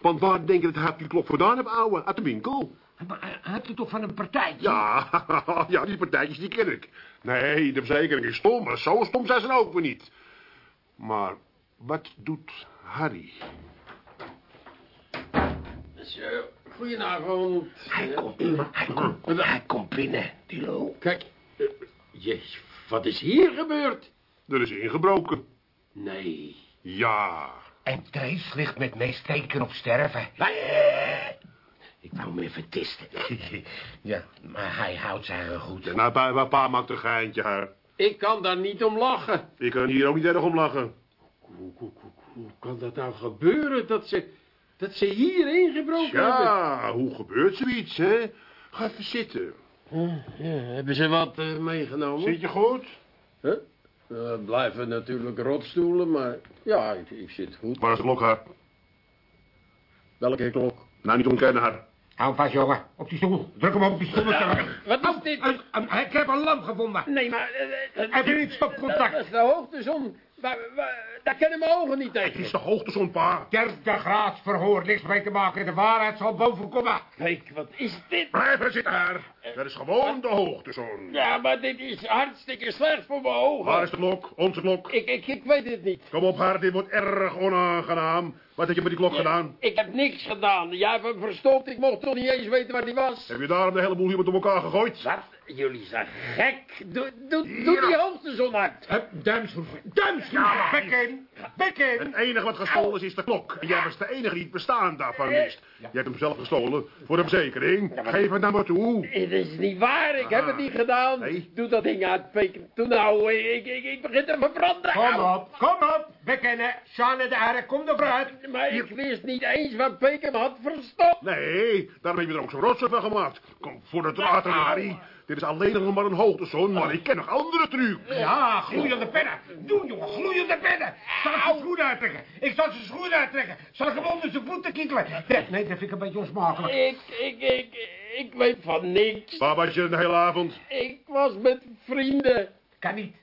Want waar denk je dat hij die klok vandaan heeft, ouwe? Uit de winkel.
Maar hij hij heeft het toch van een partijtje?
Ja, ja, die partijtjes die ken ik. Nee, de verzekering is stom, maar zo stom zijn ze nou ook weer niet. Maar wat doet Harry?
Zo, goedenavond.
Hij komt, hij komt, hij komt binnen, die.
Kijk, eh, jezus, wat is hier gebeurd?
Er is ingebroken.
Nee.
Ja.
En Trace ligt met meesteken op sterven. Ik wou hem even testen. ja, maar hij houdt zijn goed.
Ja, nou, pa, pa- pa maakt een geintje, haar.
Ik kan daar niet om lachen.
Ik kan hier ook niet erg om lachen.
Hoe, hoe, hoe, hoe kan dat nou gebeuren dat ze, dat ze hier ingebroken hebben?
Ja, hoe gebeurt zoiets, hè? Ga even zitten.
Ja, hebben ze wat eh, meegenomen?
Zit je goed?
Huh? Eh, blijven natuurlijk rotstoelen, maar ja, ik, ik zit goed.
Waar is de klok, haar?
Welke klok?
Nou, niet ontkennen, haar.
Hou vast, jongen. Op die stoel. Druk hem op die stoel.
Wat is dit?
Een- een- ik heb een lamp gevonden.
Nee, maar... eh, eh,
Heb je niet stopcontact?
Dat is de hoogtezon. Waar, waar, daar kennen mijn ogen niet
Het
tegen.
is de hoogtezon, pa.
Derde graads verhoor, niks mee te maken. De waarheid zal boven komen.
Kijk, wat is dit?
Blijf er zitten, haar. Dat is gewoon de hoogtezon.
Ja, maar dit is hartstikke slecht voor mijn ogen.
Waar is de klok? Onze klok.
Ik, ik, ik weet het niet.
Kom op, haar. Dit wordt erg onaangenaam. Wat heb je met die klok gedaan?
Ik heb niks gedaan. Jij hebt hem verstopt. Ik mocht toch niet eens weten waar hij was.
Heb je daarom de hele boel hier met elkaar gegooid?
Wat? Jullie zijn gek. Doe, doe, doe die hoogtezon uit.
Hup, Duimschroeven. Duimschroeven. Bek in. Bek in.
Het enige wat gestolen is, is de klok. En jij was de enige die het bestaan daarvan wist. Je hebt hem zelf gestolen voor de verzekering. Geef het nou maar toe.
Het is niet waar. Ik heb het niet gedaan.
Nee?
Doe dat ding uit. Doe nou. Ik, ik, ik begin te verbranden.
Kom op, kom op. Bekennen. Sjane de Aarde, kom er vooruit.
Maar ik wist niet eens waar Peker me had verstopt.
Nee, daarom heb je er ook zo'n rotsen van gemaakt. Kom voor de draad, Harry. Dit is alleen nog maar een hoogtezon, maar ik ken nog andere trucs.
Ja, gloeiende pennen. Doe, jongen, gloeiende pennen. Zal ik zijn schoenen uittrekken? Ik zal zijn schoenen uittrekken. Zal ik hem onder zijn voeten kietelen? Nee, nee, dat vind ik een beetje onsmakelijk.
Ik, ik, ik, ik weet van niks.
Waar was je de hele avond?
Ik was met vrienden.
Kan niet.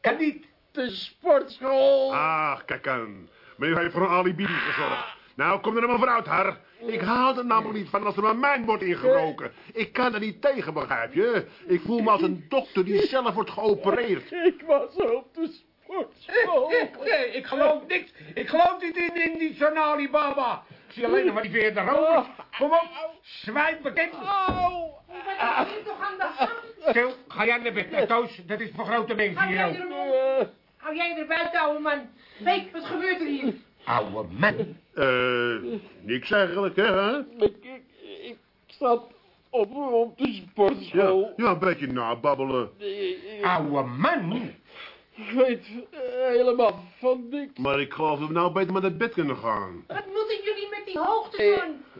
Kan niet.
De sportschool.
Ach, kijk aan. Meneer heeft voor een alibi gezorgd. Nou, kom er maar vooruit, haar. Ik haal er namelijk niet van als er maar mijn wordt ingebroken. Ik kan er niet tegen, begrijp je? Ik voel me als een dokter die zelf wordt geopereerd.
Ik was op de sportschool.
Nee, ik geloof niks. Ik geloof niet in, in die zo'n Alibaba. Ik zie alleen nog maar die veerde rood. Kom op, zwijm bekend.
Au.
Wat is toch aan de hand?
Stil, ga jij naar bed. Eh, Toos, dat is voor grote mensen
Hou
hier ook.
er, hou jij er buiten, ouwe man? Weet, wat gebeurt er hier?
Oude man.
Eh, niks eigenlijk, hè?
Ik, ik, ik zat op, op de
Ja,
sportschool.
ja, een beetje nababbelen.
Ik, ik-
Oude man.
ik weet eh, helemaal van niks.
Maar ik geloof dat we nou beter met het bed kunnen gaan.
Wat moeten jullie met die hoogte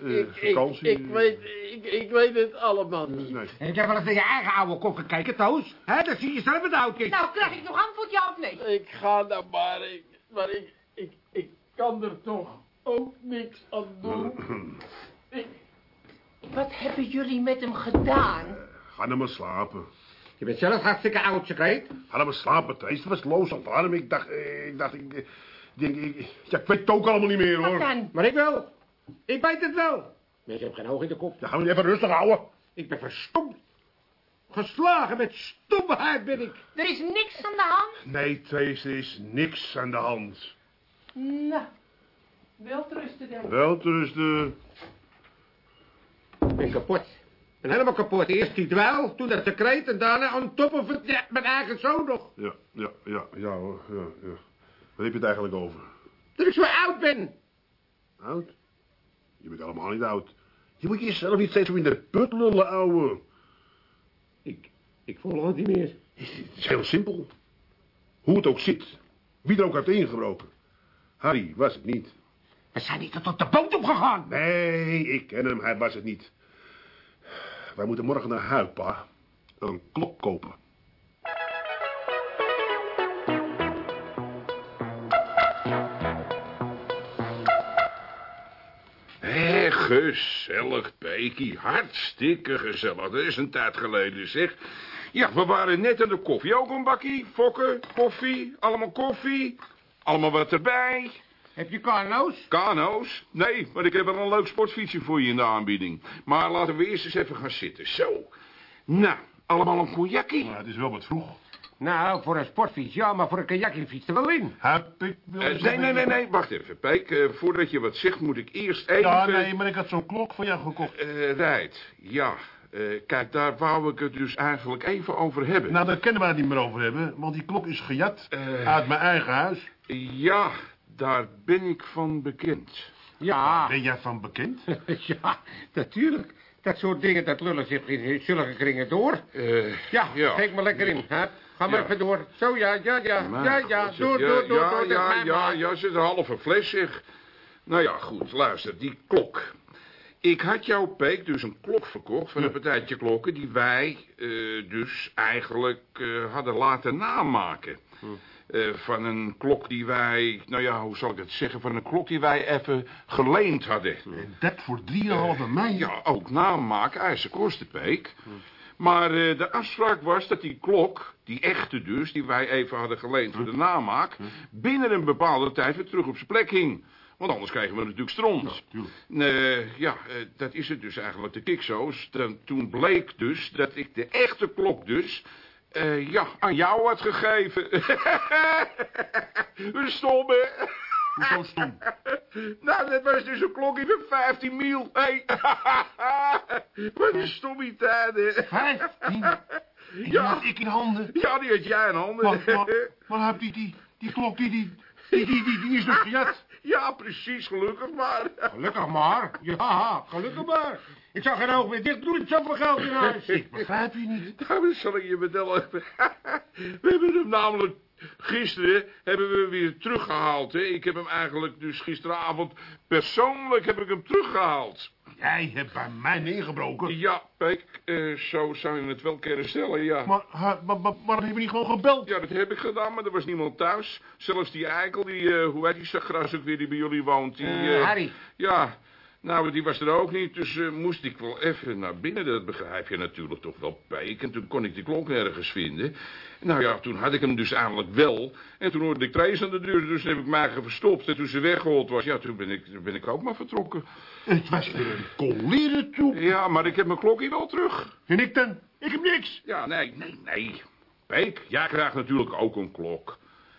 doen?
Eh,
Ik, ik,
vakantie.
ik, weet, ik, ik weet het allemaal niet.
Nee.
Ik heb wel eens naar je eigen oude kop gekeken, Toos. Hè, dan zie je zelf het oud is.
Nou, krijg ik nog antwoord, ja of nee?
Ik ga nou maar, ik, maar ik, ik, ik kan er toch ook niks aan doen. Ik,
Wat hebben jullie met hem gedaan?
Ga nou maar slapen.
Je bent zelf hartstikke oud, secreet.
Ga nou maar slapen, Thijs. Het was los aan warm. Ik dacht, eh, ik dacht, ik, eh, denk, ik, ja, ik weet het ook allemaal niet meer,
Wat
hoor.
dan?
Maar ik wel. Ik weet het wel. Maar ik heb geen oog in de kop.
Ja, gaan we even rustig houden.
Ik ben verstomd. Geslagen met stomheid ben ik.
Er is niks aan de hand?
Nee, Thijs, er is niks aan de hand.
Nou, wel trusten dan.
Wel, de...
Ik ben kapot. En helemaal kapot. Eerst die dweil, toen dat secreet en daarna on top of het, ja, mijn eigen zoon nog.
Ja, ja, ja, ja hoor. Ja, ja. Waar heb je het eigenlijk over?
Dat ik zo oud ben.
Oud? Je bent helemaal niet oud. Je moet jezelf niet steeds zo in de put lullen, ouwe.
Ik, ik volg het niet meer.
Het is heel simpel. Hoe het ook zit. Wie er ook heeft ingebroken. Harry was het niet.
We zijn niet tot op de boot opgegaan.
Nee, ik ken hem. Hij was het niet. Wij moeten morgen naar huis, pa. Een klok kopen.
Hé, gezellig, Peekie. Hartstikke gezellig. Dat is een tijd geleden, zeg. Ja, we waren net aan de koffie. Ook een bakkie, fokken, koffie, allemaal koffie. Allemaal wat erbij.
Heb je kano's?
Kano's? Nee, maar ik heb wel een leuk sportfietsje voor je in de aanbieding. Maar laten we eerst eens even gaan zitten. Zo. Nou, allemaal een cognackie?
Maar het is wel wat vroeg.
Nou, voor een sportfiets ja, maar voor een kajakje fiets er wel in.
Heb ik wel eens
nee, nee, nee, nee, wacht even, Peek. Eh, voordat je wat zegt, moet ik eerst even...
Ja, nee, maar ik had zo'n klok van jou gekocht.
Eh, right, ja. Eh, kijk, daar wou ik het dus eigenlijk even over hebben.
Nou, daar kunnen we het niet meer over hebben, want die klok is gejat uit mijn eigen huis.
Ja, daar ben ik van bekend.
Ja,
Ben jij van bekend?
ja, natuurlijk. Dat soort dingen, dat lullen zich in zulke kringen door.
Eh,
Ja,
ja.
steek me lekker in. Hè? Ga maar
Ja.
even door. Zo, ja, ja, ja.
Maar
ja, ja,
God,
door,
zeg,
door, door,
ja,
door.
Ja, ja,
maar.
ja, zit een halve fles, zeg. Nou ja, goed, luister, die klok. Ik had jouw Peek dus een klok verkocht van een partijtje klokken... die wij eh, dus eigenlijk eh, hadden laten namaken. Eh, van een klok die wij, nou ja, hoe zal ik het zeggen... van een klok die wij even geleend hadden.
En dat voor 3,5 mei?
Ja, ook kosten, Peek. Maar eh, de afspraak was dat die klok, die echte dus, die wij even hadden geleend voor de namaak... binnen een bepaalde tijd weer terug op zijn plek hing. Want anders kregen we natuurlijk stront. Eh, ja, eh, dat is het dus eigenlijk, de kikzo's. Dan, toen bleek dus dat ik de echte klok dus... eh, ja, aan jou had gegeven. Een stomme.
Hoezo stom?
Nou, dat was dus een klokje van 15 mil. Hé. Wat een stommie hè.
15? Ik
Ja.
had ik in handen.
Ja, die had jij in handen.
Maar, maar, maar heb je die, die klok, die, die, die, die, die, die is nog gejat.
Ja, precies, gelukkig maar.
Gelukkig maar. Ja, gelukkig maar. Ik zag geen oog meer dicht doen, ik zoveel geld in huis.
Ik begrijp je niet.
Nou, dat zal ik je vertellen. We hebben hem namelijk gisteren hebben we weer teruggehaald. Hè. Ik heb hem eigenlijk dus gisteravond persoonlijk heb ik hem teruggehaald.
Jij hebt bij mij neergebroken.
Ja, Peek, eh, zo zou je het wel kunnen stellen, ja.
Maar, maar, maar, maar dan heb je niet gewoon gebeld?
Ja, dat heb ik gedaan, maar er was niemand thuis. Zelfs die eikel, die, eh, hoe heet die sagras ook weer, die bij jullie woont. Die,
Eh,
eh,
Harry.
Ja, nou, die was er ook niet, dus eh, moest ik wel even naar binnen. Dat begrijp je natuurlijk toch wel, Peek. En toen kon ik die klok nergens vinden. Nou ja, toen had ik hem dus eigenlijk wel. En toen hoorde ik Trace aan de deur, dus heb ik mij eigen verstopt. En toen ze weggehold was, ja, toen ben ik, toen ben ik ook maar vertrokken.
Het was weer een coleren toe.
Ja, maar ik heb mijn klokje wel terug.
En ik dan? Ik heb niks.
Ja, nee, nee, nee. Peek, jij krijgt natuurlijk ook een klok.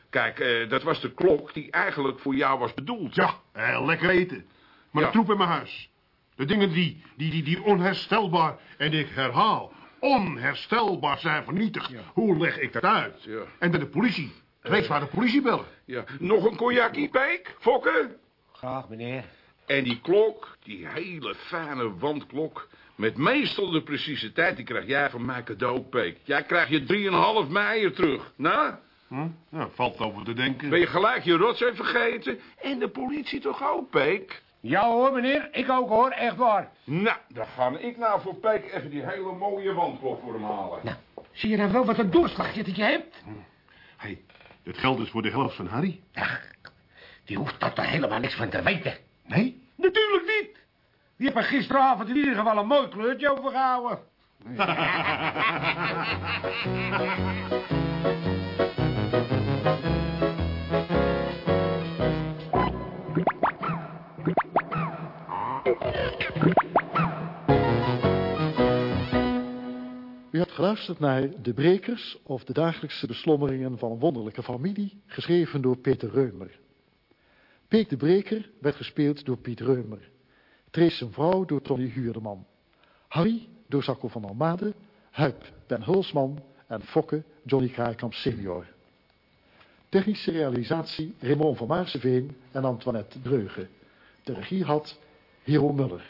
Kijk, eh, dat was de klok die eigenlijk voor jou was bedoeld.
Ja, eh, lekker eten. Maar
Ja.
de troep in mijn huis. De dingen die, die, die, die onherstelbaar, en ik herhaal, onherstelbaar zijn vernietigd. Hoe leg ik dat uit?
Ja.
En dan de politie. Reeds waar de politie bellen.
Ja, nog een cognacje, Peek? Fokken?
Graag, meneer.
En die klok, die hele fijne wandklok... met meestal de precieze tijd, die krijg jij van mij cadeau, Peek. Jij krijgt je 3,5 mei er terug. Nou,
Hm? Ja, valt over te denken.
ben je gelijk je rotzooi vergeten? En de politie toch ook, Peek?
Ja hoor, meneer. Ik ook hoor, echt waar.
Nou, dan ga ik nou voor Peek even die hele mooie wandklok voor hem halen.
Nou, zie je nou wel wat een doorslagje dat je hebt?
hey, het geld is voor de helft van Harry.
Ach, die hoeft daar toch helemaal niks van te weten.
Nee?
Natuurlijk niet. Die heeft er gisteravond in ieder geval een mooi kleurtje overgehouden.
geluisterd naar De Brekers of de dagelijkse beslommeringen van een wonderlijke familie, geschreven door Peter Reumer. Peek de Breker werd gespeeld door Piet Reumer. Trace zijn vrouw door Tony Huurdeman. Harry door Sacco van Almade, Huip Ben Hulsman en Fokke Johnny Kraaikamp senior. Technische realisatie Raymond van Maarseveen en Antoinette Dreugen. De regie had Hero Muller.